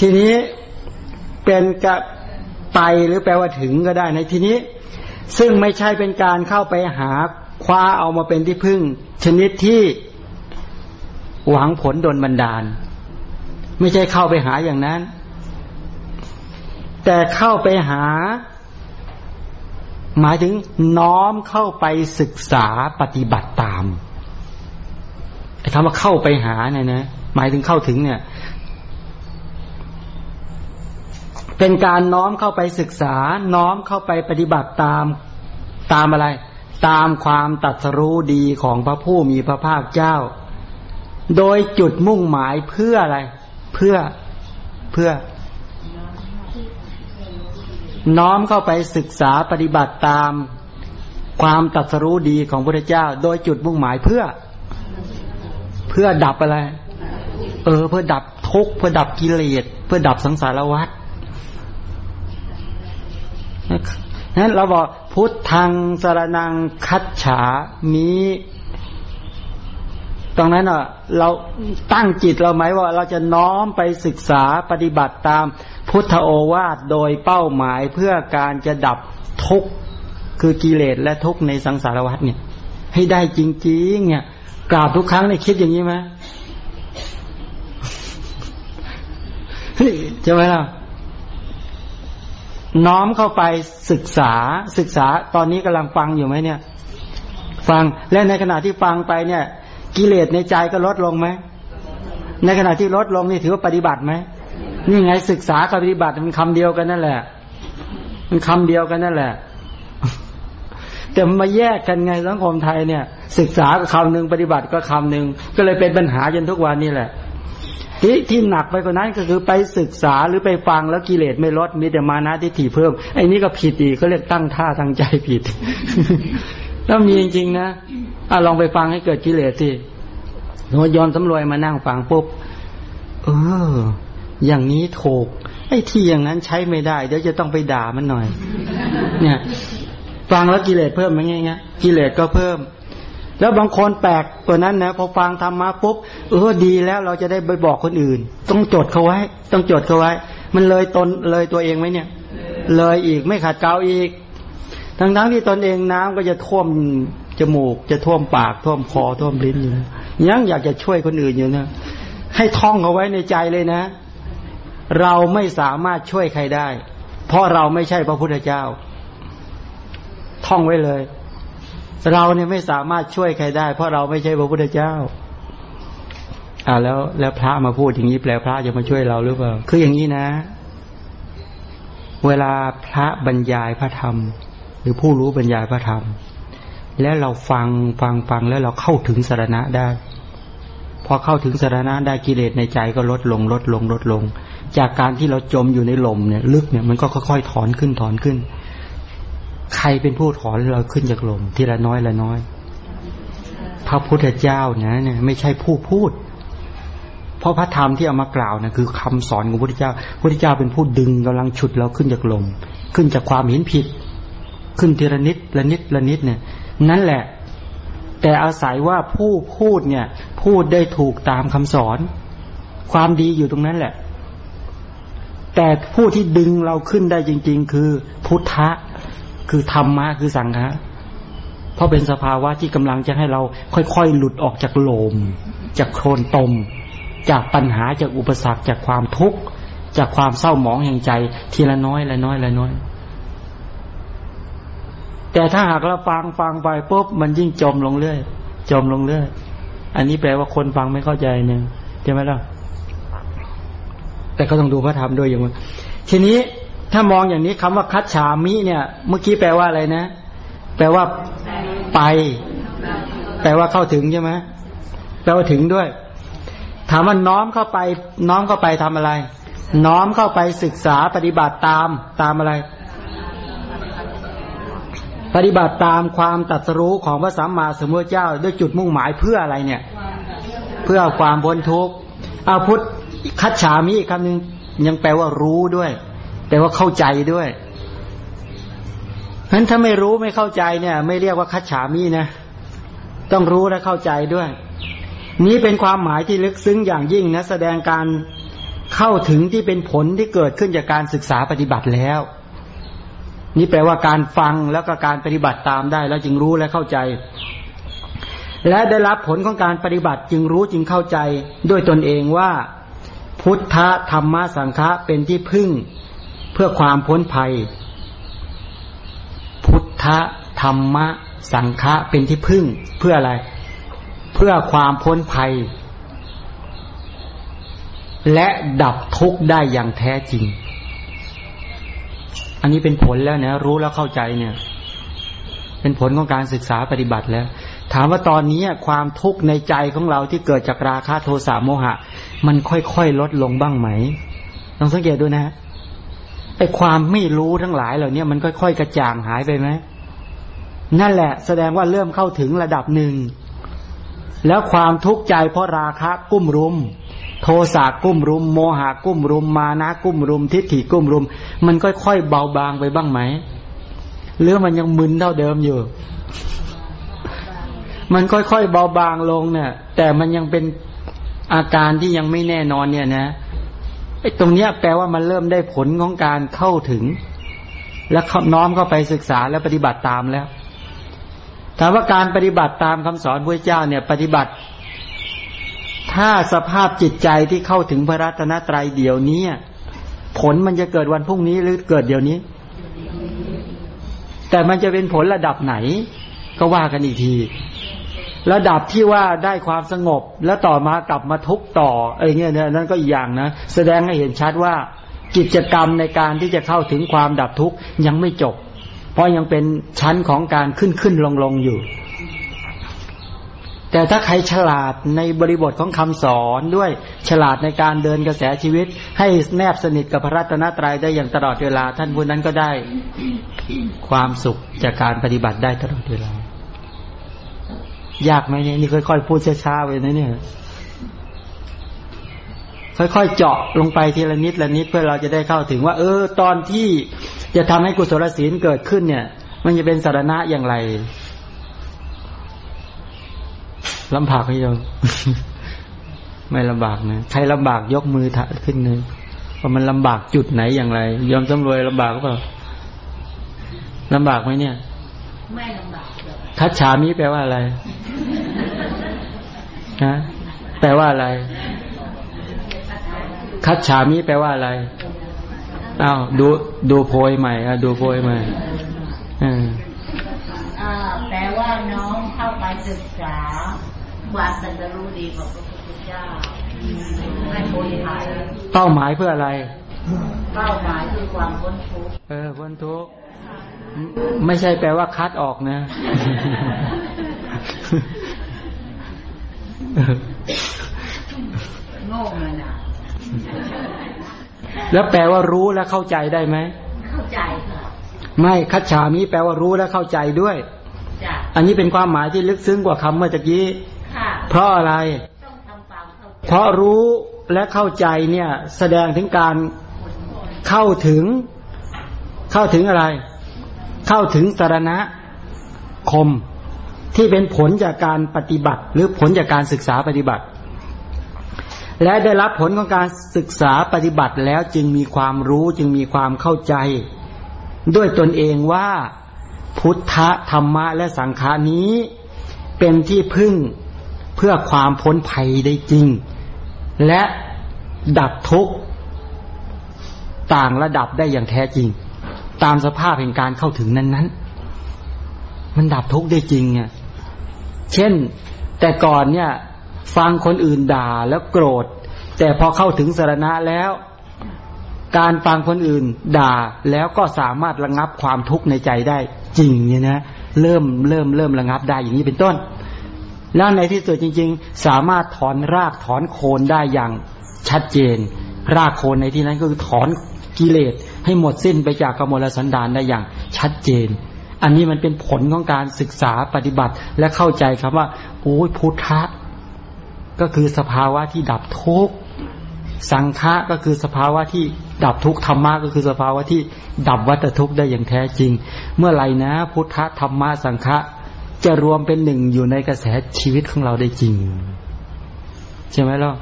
ทีนี้ เป็นกับไปหรือแปลว่าถึงก็ได้ในที่นี้ ซึ่งไม่ใช่เป็นการเข้าไปหาคว้าเอามาเป็นที่พึ่ง ชนิดที่หวังผลดนบันดาล ไม่ใช่เข้าไปหาอย่างนั้น แต่เข้าไปหา หมายถึงน้อมเข้าไปศึกษาปฏิบัติตามคำว่าเข้าไปหาเนี่ยนะหมายถึงเข้าถึงเนี่ย เป็นการน้อมเข้าไปศึกษา น้อมเข้าไปปฏิบัติตามตามอะไร ตามความตัดสรู้ดีของพระผู้มีพระภาคเจ้า โดยจุดมุ่งหมายเพื่ออะไร เพื่อเพื่อ น้อมเข้าไปศึกษาปฏิบัติตามความตัดสรู้ดีของพระเจ้า โดยจุดมุ่งหมายเพื่อ เพื่อดับอะไร เออ เพื่อดับทุกข์เพื่อดับกิเลสเพื่อดับสังสารวัฏ นั้นเราบอกพุทธังสารนังคัจฉามีตรงนั้นอะเราตั้งจิตเราไหมว่าเราจะน้อมไปศึกษาปฏิบัติตามพุทธโอวาทโดยเป้าหมายเพื่อการจะดับทุกข์คือกิเลสและทุกข์ในสังสารวัฏเนี่ย ให้ได้จริงๆเนี่ยกราบทุกครั้งในคิดอย่างนี้ไหมใช่ไหมล่ะ น้อมเข้าไปศึกษาศึกษาตอนนี้กำลังฟังอยู่ไหมเนี่ย ฟังและในขณะที่ฟังไปเนี่ย กิเลสในใจก็ลดลงไหมในขณะที่ลดลงนี่ถือว่าปฏิบัติไหมนี่ไงศึกษากับปฏิบัติมันคำเดียวกันนั่นแหละ มันคำเดียวกันนั่นแหละ แต่มาแยกกันไงสังคมไทยเนี่ย ศึกษาก็คำหนึ่งปฏิบัติก็คำหนึ่งก็เลยเป็นปัญหาจนทุกวันนี้แหละ ที่ที่หนักไปกว่านั้นก็คือไปศึกษาหรือไปฟังแล้วกิเลสไม่ลดมีแต่มานะที่ถี่เพิ่มไอ้นี้ก็ผิดอีกเขาเรียกตั้งท่าทางใจผิดแล้วมีจริงๆนะอะลองไปฟังให้เกิดกิเลสที่โนยอนสำรวยมานั่งฟังปุ๊บเออ อย่างนี้ถูกไอ้ที่อย่างนั้นใช้ไม่ได้ เดี๋ยวจะต้องไปด่ามันหน่อย เนี่ย ฟังแล้วกิเลสเพิ่มไหมเงี้ยกิเลสก็เพิ่ม แล้วบางคนแปลกตัวนั้นนะพอฟังธรรมะปุ๊บเออดีแล้วเราจะได้ไปบอกคนอื่น ต้องจดเขาไว้ ต้องจดเขาไว้ มันเลยตนเลยตัวเองไหมเนี่ย เลยอีกไม่ขาดเกาอีก ทั้งทั้งที่ตนเองน้ำก็จะท่วมจมูก จะท่วมปากท่วมคอท่วมลิ้นอยู่ยังอยากจะช่วยคนอื่นอยู่นะให้ท่องเอาไว้ในใจเลยนะ เราไม่สามารถช่วยใครได้ เพราะเราไม่ใช่พระพุทธเจ้า ท่องไว้เลย เราเนี่ยไม่สามารถช่วยใครได้ เพราะเราไม่ใช่พระพุทธเจ้าอ่าแล้วแล้วพระมาพูดอย่างนี้แปลพระจะมาช่วยเราหรือเปล่า คืออย่างนี้นะ เวลาพระบรรยายพระธรรม หรือผู้รู้บรรยายพระธรรม แล้วเราฟังฟังฟังแล้วเราเข้าถึงสารณะได้ พอเข้าถึงสารณะได้กิเลสในใจก็ลดลงลดลงลดลง จากการที่เราจมอยู่ในลมเนี่ย ลึกเนี่ยมันก็ค่อยๆถอนขึ้นถอนขึ้น ใครเป็นผู้ถอนเราขึ้นจากลม ทีละน้อยละน้อย พระพุทธเจ้านะเนี่ยไม่ใช่ผู้พูด เพราะพระธรรมที่เอามากล่าวนะคือคำสอนของพระพุทธเจ้าพระพุทธเจ้าเป็นผู้ดึงกำลังฉุดเราขึ้นจากลม ขึ้นจากความเห็นผิด ขึ้นทีละนิดละนิดละนิดเนี่ย นั่นแหละ แต่อาศัยว่าผู้พูดเนี่ย พูดได้ถูกตามคำสอน ความดีอยู่ตรงนั้นแหละ แต่ผู้ที่ดึงเราขึ้นได้จริง ๆ คือพุทธะ คือธรรมะคือสังฆะเพราะเป็นสภาวะที่กำลังจะให้เราค่อยๆ หลุดออกจากโลม จากโคลนตม จากปัญหาจากอุปสรรคจากความทุกข์จากความเศร้าหมองแห่งใจ ทีละน้อยละน้อยละน้อย แต่ถ้าหากเราฟังฟังไปปุ๊บมันยิ่งจมลงเรื่อยจมลงเรื่อยอันนี้แปลว่าคนฟังไม่เข้าใจเนี่ยใช่ไหมล่ะแต่ก็ต้องดูพระธรรมด้วยอย่างนี้ทีนี้ ถ้ามองอย่างนี้คำว่าคัดฉามิเนี่ย เมื่อกี้แปลว่าอะไรนะ แปลว่าไป แปลว่าเข้าถึงใช่ไหมแปลว่าถึงด้วย ถามว่าน้อมเข้าไป น้อมเข้าไปทำอะไร น้อมเข้าไปศึกษาปฏิบัติตามตามอะไร ปฏิบัติตามความตัดสู้ของพระสัมมาสัมพุทธเจ้า ด้วยจุดมุ่งหมายเพื่ออะไรเนี่ย เพื่อความพ้นทุกข์เอาพุทธคัดฉามิคำหนึ่งยังแปลว่ารู้ด้วย แต่ว่าเข้าใจด้วยเพราะถ้าไม่รู้ไม่เข้าใจเนี่ย ไม่เรียกว่าคัจฉามีนะ ต้องรู้และเข้าใจด้วย นี้เป็นความหมายที่ลึกซึ้งอย่างยิ่งนะ แสดงการเข้าถึงที่เป็นผลที่เกิดขึ้นจากการศึกษาปฏิบัติแล้ว นี่แปลว่าการฟังแล้วก็การปฏิบัติตามได้ แล้วจึงรู้และเข้าใจ และได้รับผลของการปฏิบัติจึงรู้จึงเข้าใจด้วยตนเองว่า พุทธธรรมสังฆะเป็นที่พึ่ง พื่อความพ้นภัย พุทธธรรมะ สังฆะเป็นที่พึ่ง เพื่ออะไร เพื่อความพ้นภัย และดับทุกข์ได้อย่างแท้จริง อันนี้เป็นผลแล้วนะรู้แล้วเข้าใจเนี่ย เป็นผลของการศึกษาปฏิบัติแล้ว ถามว่าตอนนี้ความทุกข์ในใจของเราที่เกิดจากราคะโทสะโมหะ มันค่อยๆลดลงบ้างไหมลองสังเกตดูนะ ไอ้ความไม่รู้ทั้งหลายเหล่านี้มันค่อยๆกระจ่างหายไปไหมนั่นแหละ แสดงว่าเริ่มเข้าถึงระดับหนึ่ง แล้วความทุกข์ใจเพราะราคะกุ้มรุม โทสะกุ้มรุม โมหะกุ้มรุม มานะกุ้มรุม ทิฏฐิกุ้มรุม มันค่อยๆเบาบางไปบ้างไหมหรือมันยังมึนเท่าเดิมอยู่ มันค่อยๆเบาบางลงเนี่ย แต่มันยังเป็นอาการที่ยังไม่แน่นอนเนี่ยนะ ไอ้ตรงเนี้ยแปลว่ามันเริ่มได้ผลของการเข้าถึง และน้อมเข้าไปศึกษาและปฏิบัติตามแล้วถามว่าการปฏิบัติตามคำสอนพระเจ้าเนี่ย ปฏิบัติ ถ้าสภาพจิตใจที่เข้าถึงพระรัตนตรัยเดี๋ยวนี้ผลมันจะเกิดวันพรุ่งนี้หรือเกิดเดี๋ยวนี้ แต่มันจะเป็นผลระดับไหน ก็ว่ากันอีกที ระดับที่ว่าได้ความสงบ แล้วต่อมากลับมาทุกต่อไอ้เงี้ยนั่นก็อีกอย่างนะ แสดงให้เห็นชัดว่ากิจกรรมในการที่จะเข้าถึงความดับทุกข์ยังไม่จบ เพราะยังเป็นชั้นของการขึ้นขึ้นลงลงอยู่ แต่ถ้าใครฉลาดในบริบทของคำสอนด้วยฉลาดในการเดินกระแสชีวิต ให้แนบสนิทกับพระรัตนตรัยได้อย่างตลอดเวลา ท่านผู้นั้นก็ได้ความสุขจากการปฏิบัติได้ตลอดเวลา ยากไหมเนี่ยนี่ค่อยๆพูดช้าๆไปนะเนี่ย ค่อยๆเจาะลงไปทีละนิดละนิดเพื่อเราจะได้เข้าถึงว่า เออ ตอนที่จะทำให้กุศลศีลเกิดขึ้นเนี่ย มันจะเป็นสารณะอย่างไรลำบากไหมโยมไม่ลำบากนะใครลำบากยกมือถขึ้นเลยว่ามันลำบากจุดไหนอย่างไรยอมจำรวยลำบากก็เปล่าลำบากไหมเนี่ย ไม่ลำบาก คัจฉามิแปลว่าอะไรนะแปลว่าอะไร คัจฉามิแปลว่าอะไรอ้าวดูดูโพยใหม่อะดูโพยใหม่อ่าแปลว่าน้องเข้าไปศึกษาว่าสันจะรู้ดีกว่าพระพุทธเจ้าให้โพยหายเป้าหมายเพื่ออะไร เป้าหมายคือความพ้นทุกข์เออพ้นทุกข์ ไม่ใช่แปลว่าคัดออกนะ โง่เลยนะแล้วแปลว่ารู้และเข้าใจได้ไหม เข้าใจค่ะ ไม่คัจฉามิแปลว่ารู้และเข้าใจด้วย อันนี้เป็นความหมายที่ลึกซึ้งกว่าคำเมื่อกี้ เพราะอะไร เพราะรู้และเข้าใจเนี่ย แสดงถึงการเข้าถึง เข้าถึงอะไร เข้าถึงสารณะคมที่เป็นผลจากการปฏิบัติ หรือผลจากการศึกษาปฏิบัติ และได้รับผลของการศึกษาปฏิบัติแล้วจึงมีความรู้จึงมีความเข้าใจ ด้วยตนเองว่าพุทธธรรมะและสังขานี้เป็นที่พึ่งเพื่อความพ้นภัยได้จริง และดับทุกข์ต่างระดับได้อย่างแท้จริง ตามสภาพแห่งการเข้าถึงนั้นๆมันดับทุกข์ได้จริงอะเช่น แต่ก่อนเนี่ย ฟังคนอื่นด่าแล้วโกรธ แต่พอเข้าถึงสารณะแล้ว การฟังคนอื่น ด่าแล้วก็สามารถระงับความทุกข์ในใจได้ จริงเนี่ยนะเริ่มเริ่มเริ่มระงับได้อย่างนี้เป็นต้น แล้วในที่สุดจริง ๆ สามารถถอนรากถอนโคนได้อย่างชัดเจน รากโคนในที่นั้นก็คือถอนกิเลส ให้หมดสิ้นไปจากกมลสันดานได้อย่างชัดเจน อันนี้มันเป็นผลของการศึกษาปฏิบัติและเข้าใจคำว่าโอ้ยพุทธะก็คือสภาวะที่ดับทุกข์สังฆะก็คือสภาวะที่ดับทุกข์ธรรมะก็คือสภาวะที่ดับวัฏทุกข์ได้อย่างแท้จริง เมื่อไหร่นะ พุทธะธรรมะสังฆะจะรวมเป็นหนึ่งอยู่ในกระแสชีวิตของเราได้จริง ใช่ไหมล่ะ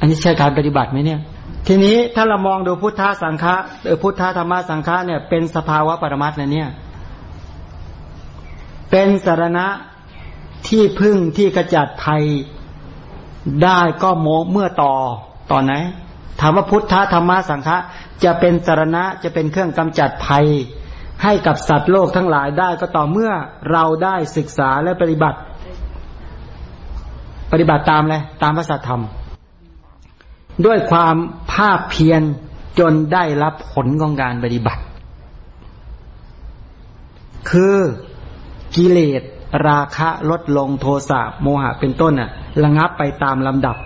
อันนี้ใช่การปฏิบัติไหมเนี่ย ทีนี้ถ้าเรามองดูพุทธสังฆะหรือพุทธธรรมสังฆะเนี่ยเป็นสภาวะปรมัตถ์นะเนี่ย เป็นสารณะที่พึ่งที่กระจัดภัยได้ก็โมเมื่อต่อตอนไหนถามว่าพุทธธรรมสังฆะจะเป็นสารณะจะเป็นเครื่องกำจัดภัย ให้กับสัตว์โลกทั้งหลายได้ก็ต่อเมื่อเราได้ศึกษาและปฏิบัติ ปฏิบัติตามเลยตามพระสัทธรรม ด้วยความภาคเพียรจนได้รับผลของการปฏิบัติ คือกิเลสราคะลดลงโทสะโมหะเป็นต้นน่ะ ระงับไปตามลำดับ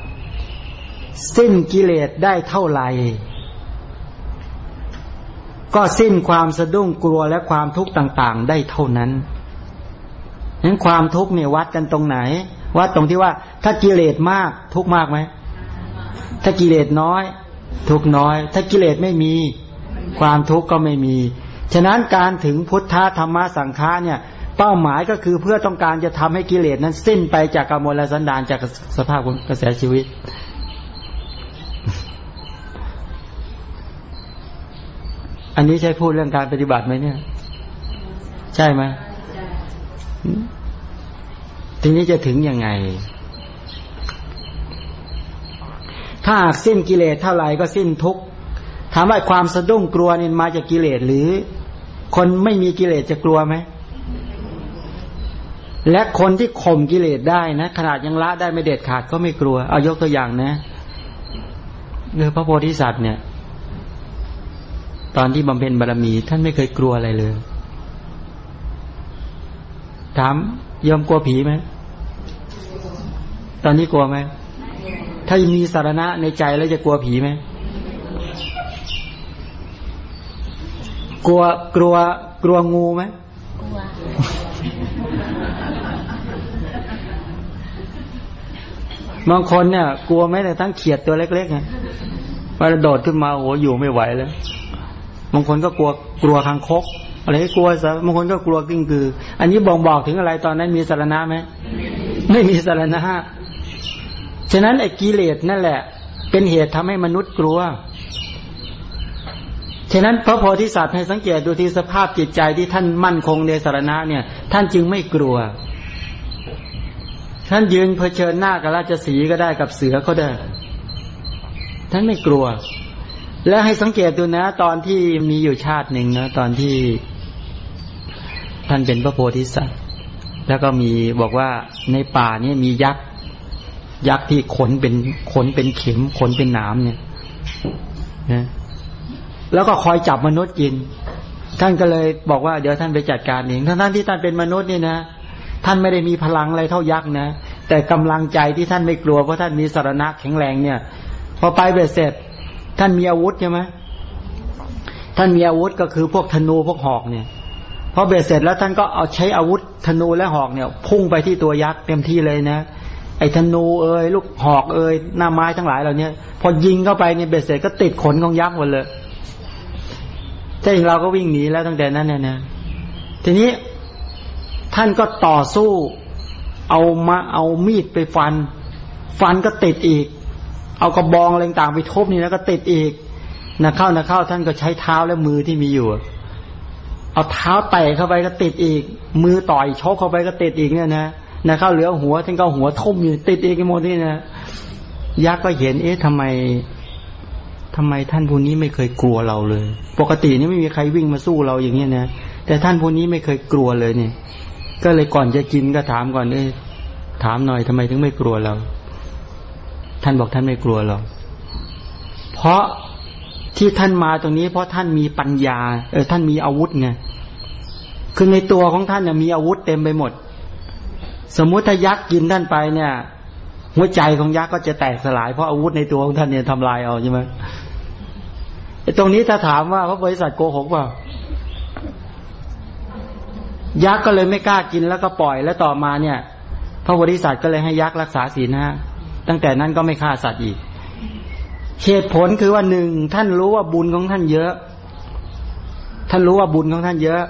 สิ้นกิเลสได้เท่าไหร่ ก็สิ้นความสะดุ้งกลัวและความทุกข์ต่าง ๆ ได้เท่านั้นนั้นความทุกข์เนี่ยวัดกันตรงไหน วัดตรงที่ว่า ถ้ากิเลสมากทุกมากไหม ถ้ากิเลสน้อย ทุกข์น้อย ถ้ากิเลสไม่มีความทุกข์ก็ไม่มี ฉะนั้นการถึงพุทธธรรมสังฆาเนี่ย เป้าหมายก็คือเพื่อต้องการจะทำให้กิเลสนั้นสิ้นไปจากกามลสันดานจากสภาพของกระแสชีวิต อันนี้ใช่พูดเรื่องการปฏิบัติไหมเนี่ย ใช่ไหมทีนี้จะถึงยังไง ถ้าหากสิ้นกิเลสเท่าไหร่ก็สิ้นทุกข์ถามว่าความสะดุ้งกลัวนี่มาจากกิเลสหรือ คนไม่มีกิเลสจะกลัวไหมและคนที่ข่มกิเลสได้นะ ขนาดยังละได้ไม่เด็ดขาดก็ไม่กลัว เอายกตัวอย่างนะเรือพระโพธิสัตว์เนี่ย ตอนที่บำเพ็ญบารมี ท่านไม่เคยกลัวอะไรเลย ถามยอมกลัวผีไหม ตอนนี้กลัวไหม ถ้ามีสารณะในใจแล้วจะกลัวผีไหมกลัวกลัว กลัวงูไหมกลัวบางคนเนี่ย กลัวแม้แต่ทั้งเขียดตัวเล็กๆไงพอโดดขึ้นมาโอ้อยู่ไม่ไหวแล้วบางคนก็กลัวกลัวคางคกอะไรกลัวซะบางคนก็กลัวกิ้งกือ อันนี้บ่งบอกถึงอะไรตอนนั้นมีสารณะไหมไม่มีสารณะ ฉะนั้นไอ้กิเลสนั่นแหละ เป็นเหตุทำให้มนุษย์กลัว ฉะนั้นพระโพธิสัตว์ให้สังเกตดูที่สภาพจิตใจที่ท่านมั่นคงในสารณะเนี่ย ท่านจึงไม่กลัว ท่านยืนเผชิญหน้ากับราชสีก็ได้กับเสือก็ได้ ท่านไม่กลัว แล้วให้สังเกตดูนะ ตอนที่มีอยู่ชาติหนึ่งนะตอนที่ ท่านเป็นพระโพธิสัตว์ แล้วก็มีบอกว่าในป่านี้มียักษ์ ยักษ์ที่ขนเป็นขนเป็นเข็มขนเป็นหนามเนี่ยนะแล้วก็คอยจับมนุษย์กิน ท่านก็เลยบอกว่าเดี๋ยวท่านไปจัดการเองทั้งท่านที่ท่านเป็นมนุษย์นี่นะ ท่านไม่ได้มีพลังอะไรเท่ายักษ์นะ แต่กำลังใจที่ท่านไม่กลัวเพราะท่านมีสารณะแข็งแรงเนี่ย พอไปเบ็ดเสร็จ ท่านมีอาวุธใช่ไหมท่านมีอาวุธก็คือพวกธนูพวกหอกเนี่ยพอเบ็ดเสร็จแล้วท่านก็เอาใช้อาวุธธนูและหอกเนี่ย พุ่งไปที่ตัวยักษ์เต็มที่เลยนะ ไอ้ธนูเอ้ยลูกหอกเอ้ยหน้าไม้ทั้งหลายเหล่านี้พอยิงเข้าไปเนี่ยเบ็ดเสร็จก็ติดขนของยักษ์หมดเลยถ้าอย่างเราก็วิ่งหนีแล้วตั้งแต่นั้นเนี่ยนะทีนี้ท่านก็ต่อสู้ เอามาเอามีดไปฟัน ฟันก็ติดอีก เอากระบองอะไรต่างไปทบนี่แล้วก็ติดอีกนะเข้านะเข้าท่านก็ใช้เท้าและมือที่มีอยู่ เอาเท้าเตะเข้าไปก็ติดอีก มือต่อยชกเข้าไปก็ติดอีกเนี่ยนะ นะเข้าเหลือหัวท่านก็หัวทุ่มอยู่ติดอีกหมดนี่นะยักษ์ก็เห็นเอ๊ะทำไมทำไมท่านผู้นี้ไม่เคยกลัวเราเลย ปกตินี่ไม่มีใครวิ่งมาสู้เราอย่างเงี้ยนะ แต่ท่านผู้นี้ไม่เคยกลัวเลยเนี่ย ก็เลยก่อนจะกินก็ถามก่อนเอ้ถามหน่อยทำไมถึงไม่กลัวเรา ท่านบอกท่านไม่กลัวเรา เพราะที่ท่านมาตรงนี้ เพราะท่านมีปัญญา เออท่านมีอาวุธไง คือในตัวของท่านเนี่ยมีอาวุธเต็มไปหมด สมมุติถ้ายักษ์กินท่านไปเนี่ย หัวใจของยักษ์ก็จะแตกสลายเพราะอาวุธในตัวของท่านเนี่ยทำลายเอาใช่ไหมตรงนี้ถ้าถามว่าพระบริษัทโกหกเปล่ายักษ์ก็เลยไม่กล้ากินแล้วก็ปล่อยแล้วต่อมาเนี่ย พระบริษัทก็เลยให้ยักษ์รักษาศีลนะตั้งแต่นั้นก็ไม่ฆ่าสัตว์อีกเหตุผลคือว่าหนึ่งท่านรู้ว่าบุญของท่านเยอะ ท่านรู้ว่าบุญของท่านเยอะ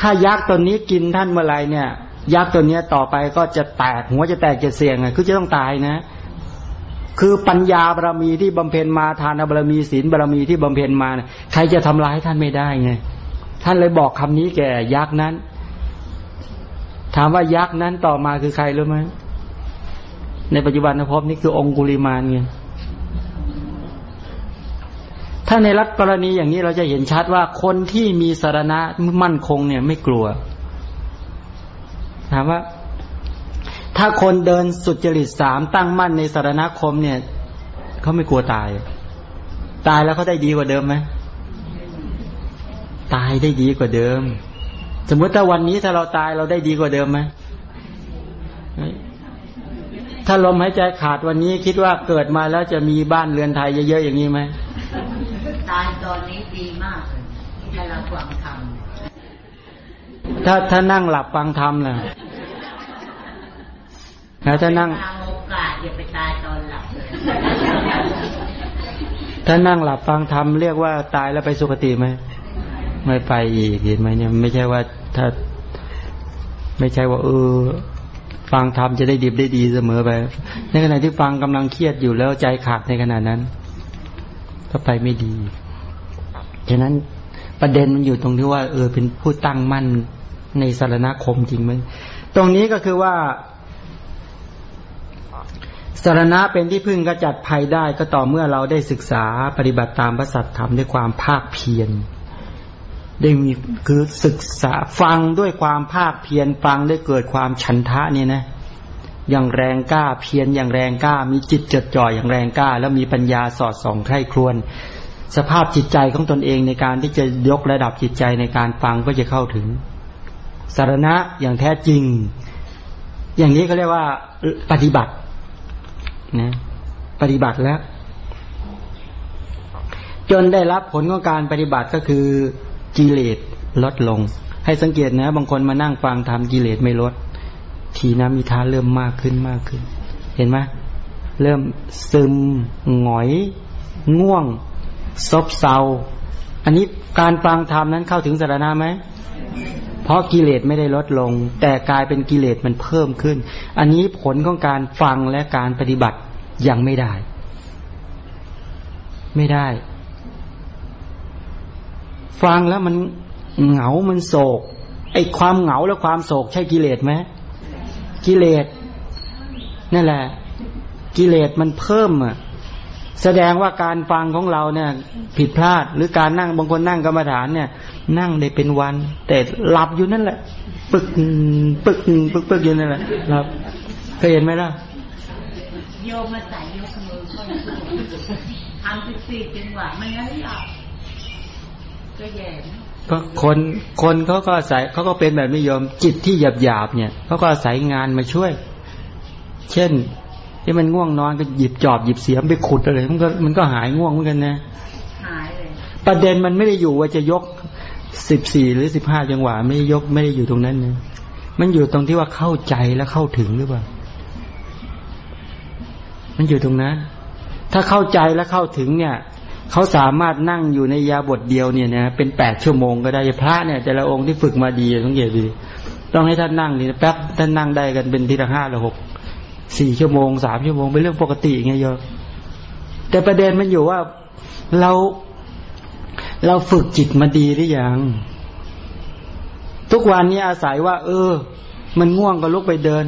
ถ้ายักษ์ตัวนี้กินท่านเมื่อไรเนี่ย ยักษ์ตัวนี้ต่อไปก็จะแตกหัวจะแตกจะเสี่ยงไงคือจะต้องตายนะ คือปัญญาบารมีที่บำเพ็ญมาทานบารมีศีลบารมีที่บำเพ็ญมาใครจะทำร้ายท่านไม่ได้ไงท่านเลยบอกคำนี้แก่ยักษ์นั้น ถามว่ายักษ์นั้นต่อมาคือใครรู้ไหมในปัจจุบันภพนี่คือองคุลิมานไงถ้าในรัฐกรณีอย่างนี้เราจะเห็นชัดว่าคนที่มีสารณะมั่นคงเนี่ยไม่กลัว ถามว่า ถ้าคนเดินสุจริตสามตั้งมั่นในสารณคมเนี่ยเขาไม่กลัวตาย ตายแล้วเขาได้ดีกว่าเดิมไหมตายได้ดีกว่าเดิม สมมติถ้าวันนี้ถ้าเราตายเราได้ดีกว่าเดิมไหมถ้าลมหายใจขาดวันนี้คิดว่าเกิดมาแล้วจะมีบ้านเรือนไทยเยอะๆอย่างนี้ไหมตายตอนนี้ดีมากเลยถ้าเราฟังธรรม ถ้าถ้านั่งหลับฟังธรรมล่ะแล้วถ้านั่งโอกาสอย่าไปตายตอนหลับเลยถ้านั่งหลับฟังธรรมเรียกว่าตายแล้วไปสุคติไหมไม่ไปอีกเห็นไหมเนี่ย ไม่ใช่ว่าถ้า ไม่ใช่ว่าเออฟังธรรมจะได้ดีได้ดีเสมอไป ในขณะที่ฟังกำลังเครียดอยู่แล้วใจขาดในขณะนั้น ก็ไปไม่ดี ฉะนั้นประเด็นมันอยู่ตรงที่ว่า เออเป็นผู้ตั้งมั่น ในสารณคมจริงไหมตรงนี้ก็คือว่า สารณะเป็นที่พึ่งกระจัดภัยได้ก็ต่อเมื่อเราได้ศึกษาปฏิบัติตามพระสัตธรรมด้วยความภาคเพียรได้มีคือศึกษาฟังด้วยความภาคเพียรฟังได้เกิดความฉันทะเนี่ยนะอย่างแรงกล้าเพียรอย่างแรงกล้า มีจิตจดจ่อยอย่างแรงกล้า แล้วมีปัญญาสอดส่องใคร่ครวญสภาพจิตใจของตนเองในการที่จะยกระดับจิตใจในการฟังก็จะเข้าถึง สารณะอย่างแท้จริง อย่างนี้เขาเรียกว่าปฏิบัตินะปฏิบัติแล้ว จนได้รับผลของการปฏิบัติก็คือกิเลสลดลง ให้สังเกตนะ บางคนมานั่งฟังทำกิเลสไม่ลด ทีน้ำมีทาเริ่มมากขึ้นมากขึ้น เห็นไหมเริ่มซึมหงอย ง่วง ซบเซา อันนี้การฟังธรรมนั้นเข้าถึงสารณะไหม ราะกิเลสไม่ได้ลดลง แต่กลายเป็นกิเลสมันเพิ่มขึ้น อันนี้ผลของการฟังและการปฏิบัติยังไม่ได้ ไม่ได้ ฟังแล้วมันเหงา มันโศก ไอ้ความเหงาและความโศก ใช่กิเลสไหมกิเลสนั่นแหละ กิเลสมันเพิ่มอะแสดงว่าการฟังของเราเนี่ย ผิดพลาด หรือการนั่งบางคนนั่งกรรมฐานเนี่ย นั่งได้เป็นวัน แต่หลับอยู่นั่นแหละ ปึกปึกปึกปึกอยู่นั่นแหละหลับเคยเห็นไหมล่ะโยมมาใส่ยกมือก็ทำสิบสี่จังหวะไม่งั้นหลับก็แย่ก็คนคนเขาก็อาศัยเขาก็เป็นแบบไม่ยอมจิตที่หยาบหยาบเนี่ยเขาก็อาศัยงานมาช่วย เช่น ที่มันง่วงนอนก็หยิบจอบหยิบเสียมไปขุดอะไรมันก็มันก็หายง่วงเหมือนกันนะหายเลยประเด็นมันไม่ได้อยู่ว่าจะยก สิบสี่หรือสิบห้าจังหวะไม่ได้ยกไม่ได้อยู่ตรงนั้นนะมันอยู่ตรงที่ว่าเข้าใจและเข้าถึงหรือเปล่า มันอยู่ตรงนั้น ถ้าเข้าใจและเข้าถึงเนี่ยเขาสามารถนั่งอยู่ในยาบทเดียวเนี่ยนะเป็นแปดชั่วโมงก็ได้พระเนี่ย แต่ละองค์ที่ฝึกมาดีต้งเกตดีต้องให้ท่านนั่งนี่แป๊บท่านนั่งได้กันเป็นทีละห้าหรือหกสี่ชั่วโมงสามชั่วโมงเป็นเรื่องปกติไงโยแต่ประเด็นมันอยู่ว่าเรา เราฝึกจิตมาดีหรือยัง ทุกวันนี้อาศัยว่า เออ มันง่วงก็ลุกไปเดิน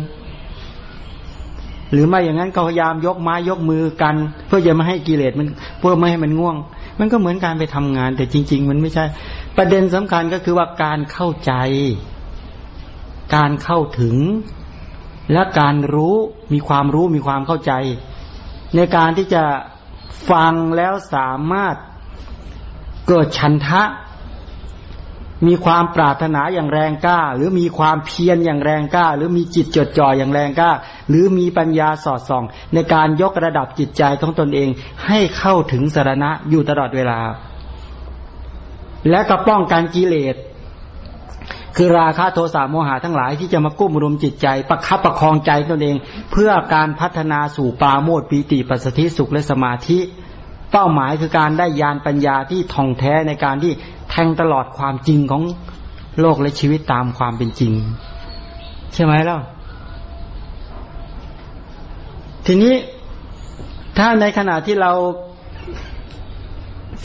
หรือไม่อย่างนั้นก็พยายามยกไม้ยกมือกัน เพื่อจะไม่ให้กิเลสมันเพื่อไม่ให้มันง่วง มันก็เหมือนการไปทำงาน แต่จริง ๆ มันไม่ใช่ ประเด็นสำคัญก็คือว่าการเข้าใจ การเข้าถึง และการรู้มีความรู้มีความเข้าใจ ในการที่จะฟังแล้วสามารถ เกิดฉันทะ มีความปรารถนาอย่างแรงกล้า หรือมีความเพียรอย่างแรงกล้า หรือมีจิตจดจ่ออย่างแรงกล้า หรือมีปัญญาสอดส่อง ในการยกระดับจิตใจของตนเอง ให้เข้าถึงสารณะอยู่ตลอดเวลา และก็ป้องกันกิเลสคือราคะโทสะโมหะทั้งหลายที่จะมากุ้มรุมจิตใจ ประคับประคองใจตนเอง เพื่อการพัฒนาสู่ปาโมดปีติปัสสธิสุขและสมาธิ เป้าหมายคือการได้ยานปัญญาที่ท่องแท้ในการที่แทงตลอดความจริงของโลกและชีวิตตามความเป็นจริง ใช่ไหมล่ะทีนี้ถ้าในขณะที่เรา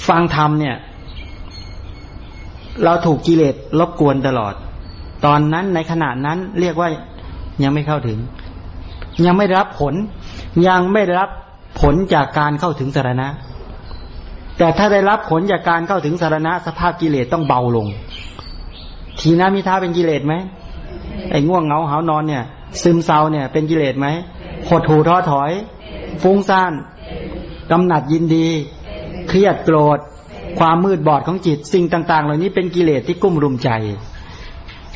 ฟังธรรมเนี่ย เราถูกกิเลสรบกวนตลอด ตอนนั้นในขณะนั้นเรียกว่ายังไม่เข้าถึง ยังไม่รับผล ยังไม่รับผลจากการเข้าถึงสารณะ แต่ถ้าได้รับผลจากการเข้าถึงสารณะสภาพกิเลสต้องเบาลง ทีนามิท้าเป็นกิเลสไหมไอ้ง่วงเหงาหานอนเนี่ย ซึมเศร้าเนี่ย เป็นกิเลสไหมหดหูท้อถอย ฟุ้งซ่านกำหนัดยินดี เครียดโกรธ ความมืดบอดของจิตสิ่งต่าง ๆ เหล่านี้เป็นกิเลสที่กุ้มรุมใจ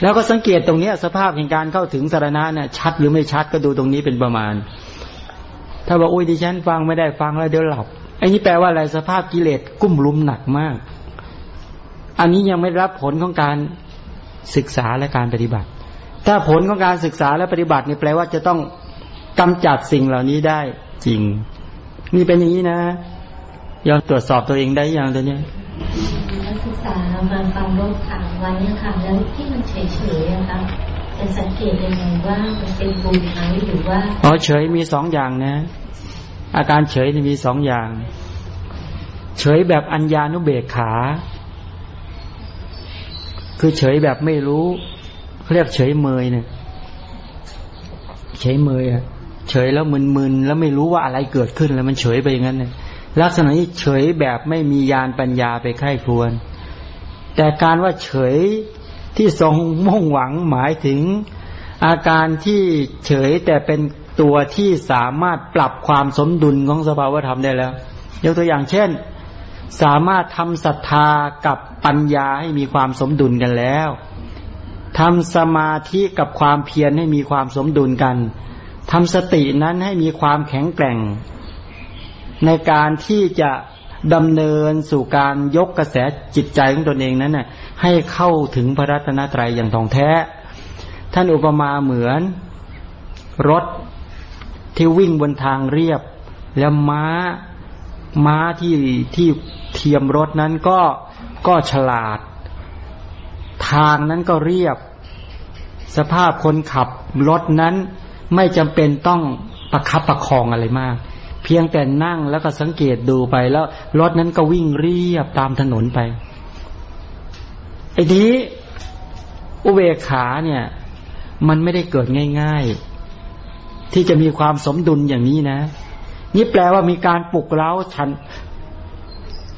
แล้วก็สังเกตตรงนี้สภาพแห่งการเข้าถึงสารณะเนี่ยชัดหรือไม่ชัดก็ดูตรงนี้เป็นประมาณ ถ้าบอกอุ้ยดิฉันฟังไม่ได้ฟังแล้วเดี๋ยวหลับ อันนี้แปลว่าอะไรสภาพกิเลสกุ้มรุมหนักมาก อันนี้ยังไม่รับผลของการศึกษาและการปฏิบัติ ถ้าผลของการศึกษาและปฏิบัตินี่แปลว่าจะต้องกำจัดสิ่งเหล่านี้ได้จริงมีเป็นอย่างนี้นะยอมตรวจสอบตัวเองได้อย่างตัวนี้นักศึกษามาฟังรถถามไว้นะคะแล้วที่มันเฉยๆนะคะจะสังเกตยังไงว่ามันเป็นบุญไหมหรือว่าอ๋อเฉยมีสองอย่างนะ อาการเฉยมีสองอย่าง เฉยแบบอัญญานุเบกขา คือเฉยแบบไม่รู้เรียกเฉยเมยเนี่ย เฉยเมยอะเฉยแล้วมึนๆแล้วไม่รู้ว่าอะไรเกิดขึ้นแล้วมันเฉยไปอย่างนั้นเนี่ยลักษณะนี้เฉยแบบไม่มียานปัญญาไปไข้ควร แต่การว่าเฉยที่ทรงมุ่งหวังหมายถึงอาการที่เฉยแต่เป็น ตัวที่สามารถปรับความสมดุลของสภาวธรรมได้แล้ว ยกตัวอย่างเช่น สามารถทำศรัทธากับปัญญาให้มีความสมดุลกันแล้วทำสมาธิกับความเพียรให้มีความสมดุลกันทำสตินั้นให้มีความแข็งแกร่ง ในการที่จะดำเนินสู่การยกกระแสจิตใจของตนเองนั้นน่ะให้เข้าถึงพระรัตนตรัยอย่างทองแท้ ท่านอุปมาเหมือน รถ ที่วิ่งบนทางเรียบ แล้วม้าม้าที่ที่เทียมรถนั้นก็ก็ฉลาด ทางนั้นก็เรียบ สภาพคนขับรถนั้นไม่จำเป็นต้องประคับประคองอะไรมาก เพียงแต่นั่งแล้วก็สังเกตดูไปแล้วรถนั้นก็วิ่งเรียบตามถนนไปไอ้นี้อุเบกขาเนี่ย มันไม่ได้เกิดง่าย ๆ ที่จะมีความสมดุลอย่างนี้นะ นี่แปลว่ามีการปลุกเร้าฉัน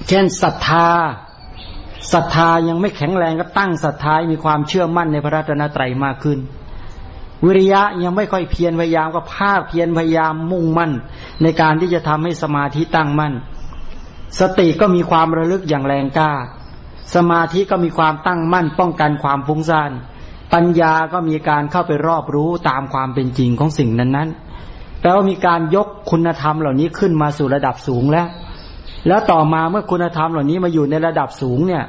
เช่นศรัทธาศรัทธายังไม่แข็งแรงก็ตั้งศรัทธามีความเชื่อมั่นในพระรัตนตรัยมากขึ้น วิริยะยังไม่ค่อยเพียรพยายามก็ภาคเพียรพยายามมุ่งมั่น ในการที่จะทำให้สมาธิตั้งมั่น สติก็มีความระลึกอย่างแรงกล้า สมาธิก็มีความตั้งมั่น ป้องกันความฟุ้งซ่าน ปัญญาก็มีการเข้าไปรอบรู้ตามความเป็นจริงของสิ่งนั้นๆ แปลว่ามีการยกคุณธรรมเหล่านี้ขึ้นมาสู่ระดับสูงแล้ว แล้วต่อมาเมื่อคุณธรรมเหล่านี้มาอยู่ในระดับสูงเนี่ย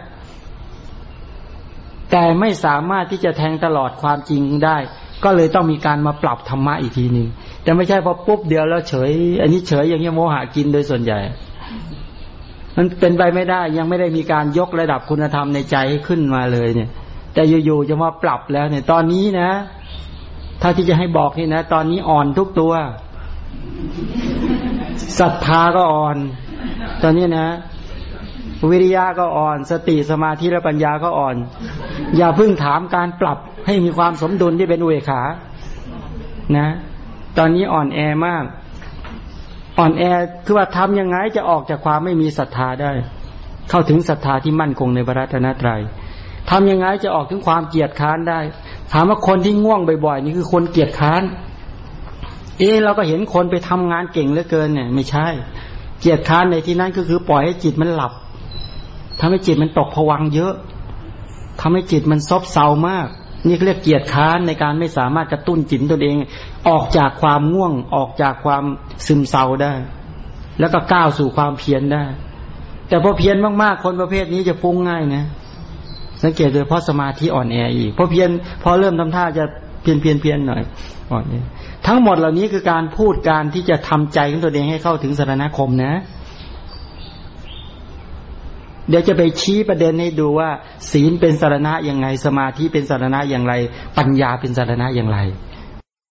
แต่ไม่สามารถที่จะแทงตลอดความจริงได้ ก็เลยต้องมีการมาปรับธรรมะอีกทีหนึ่งแต่ไม่ใช่พอปุ๊บเดียวแล้วเฉย อันนี้เฉยอย่างเงี้ยโมหะกินโดยส่วนใหญ่ มันเป็นไปไม่ได้ยังไม่ได้มีการยกระดับคุณธรรมในใจขึ้นมาเลยเนี่ย แต่อยู่ๆจะมาปรับแล้วเนี่ย ตอนนี้นะ ถ้าที่จะให้บอกนี่นะ ตอนนี้อ่อนทุกตัวศรัทธาก็อ่อน ตอนนี้นะ วิริยะก็อ่อน สติสมาธิและปัญญาก็อ่อน อย่าเพิ่งถามการปรับให้มีความสมดุลที่เป็นอุเบกขา นะ ตอนนี้อ่อนแอมาก อ่อนแอคือว่าทำยังไงจะออกจากความไม่มีศรัทธาได้ เข้าถึงศรัทธาที่มั่นคงในพระรัตนตรัย ทำยังไงจะออกถึงความเกียดค้านได้ ถามว่าคนที่ง่วงบ่อยๆนี่คือคนเกียดค้าน เอ๊เราก็เห็นคนไปทำงานเก่งเหลือเกินเนี่ย ไม่ใช่ เกียดค้านในที่นั้นก็คือปล่อยให้จิตมันหลับทำให้จิตมันตกผวังเยอะทำให้จิตมันซบเซามาก นี่เรียกเกียรติค้านในการไม่สามารถกระตุ้นจิตตนเอง ออกจากความง่วง ออกจากความซึมเศร้าได้ แล้วก็ก้าวสู่ความเพียรได้ แต่พอเพียรมากๆ คนประเภทนี้จะฟุ้งง่ายนะ สังเกตโดยเพราะสมาธิอ่อนแออีกพอเพียนพอเริ่มทำท่าจะเพียนเพียนเพียนหน่อยอ่อนแอทั้งหมดเหล่านี้คือการพูดการที่จะทำใจของตัวเองให้เข้าถึงสารณคมนะ เดี๋ยวจะไปชี้ประเด็นให้ดูว่า ศีลเป็นสารณะอย่างไรสมาธิเป็นสารณะอย่างไร ปัญญาเป็นสารณะอย่างไร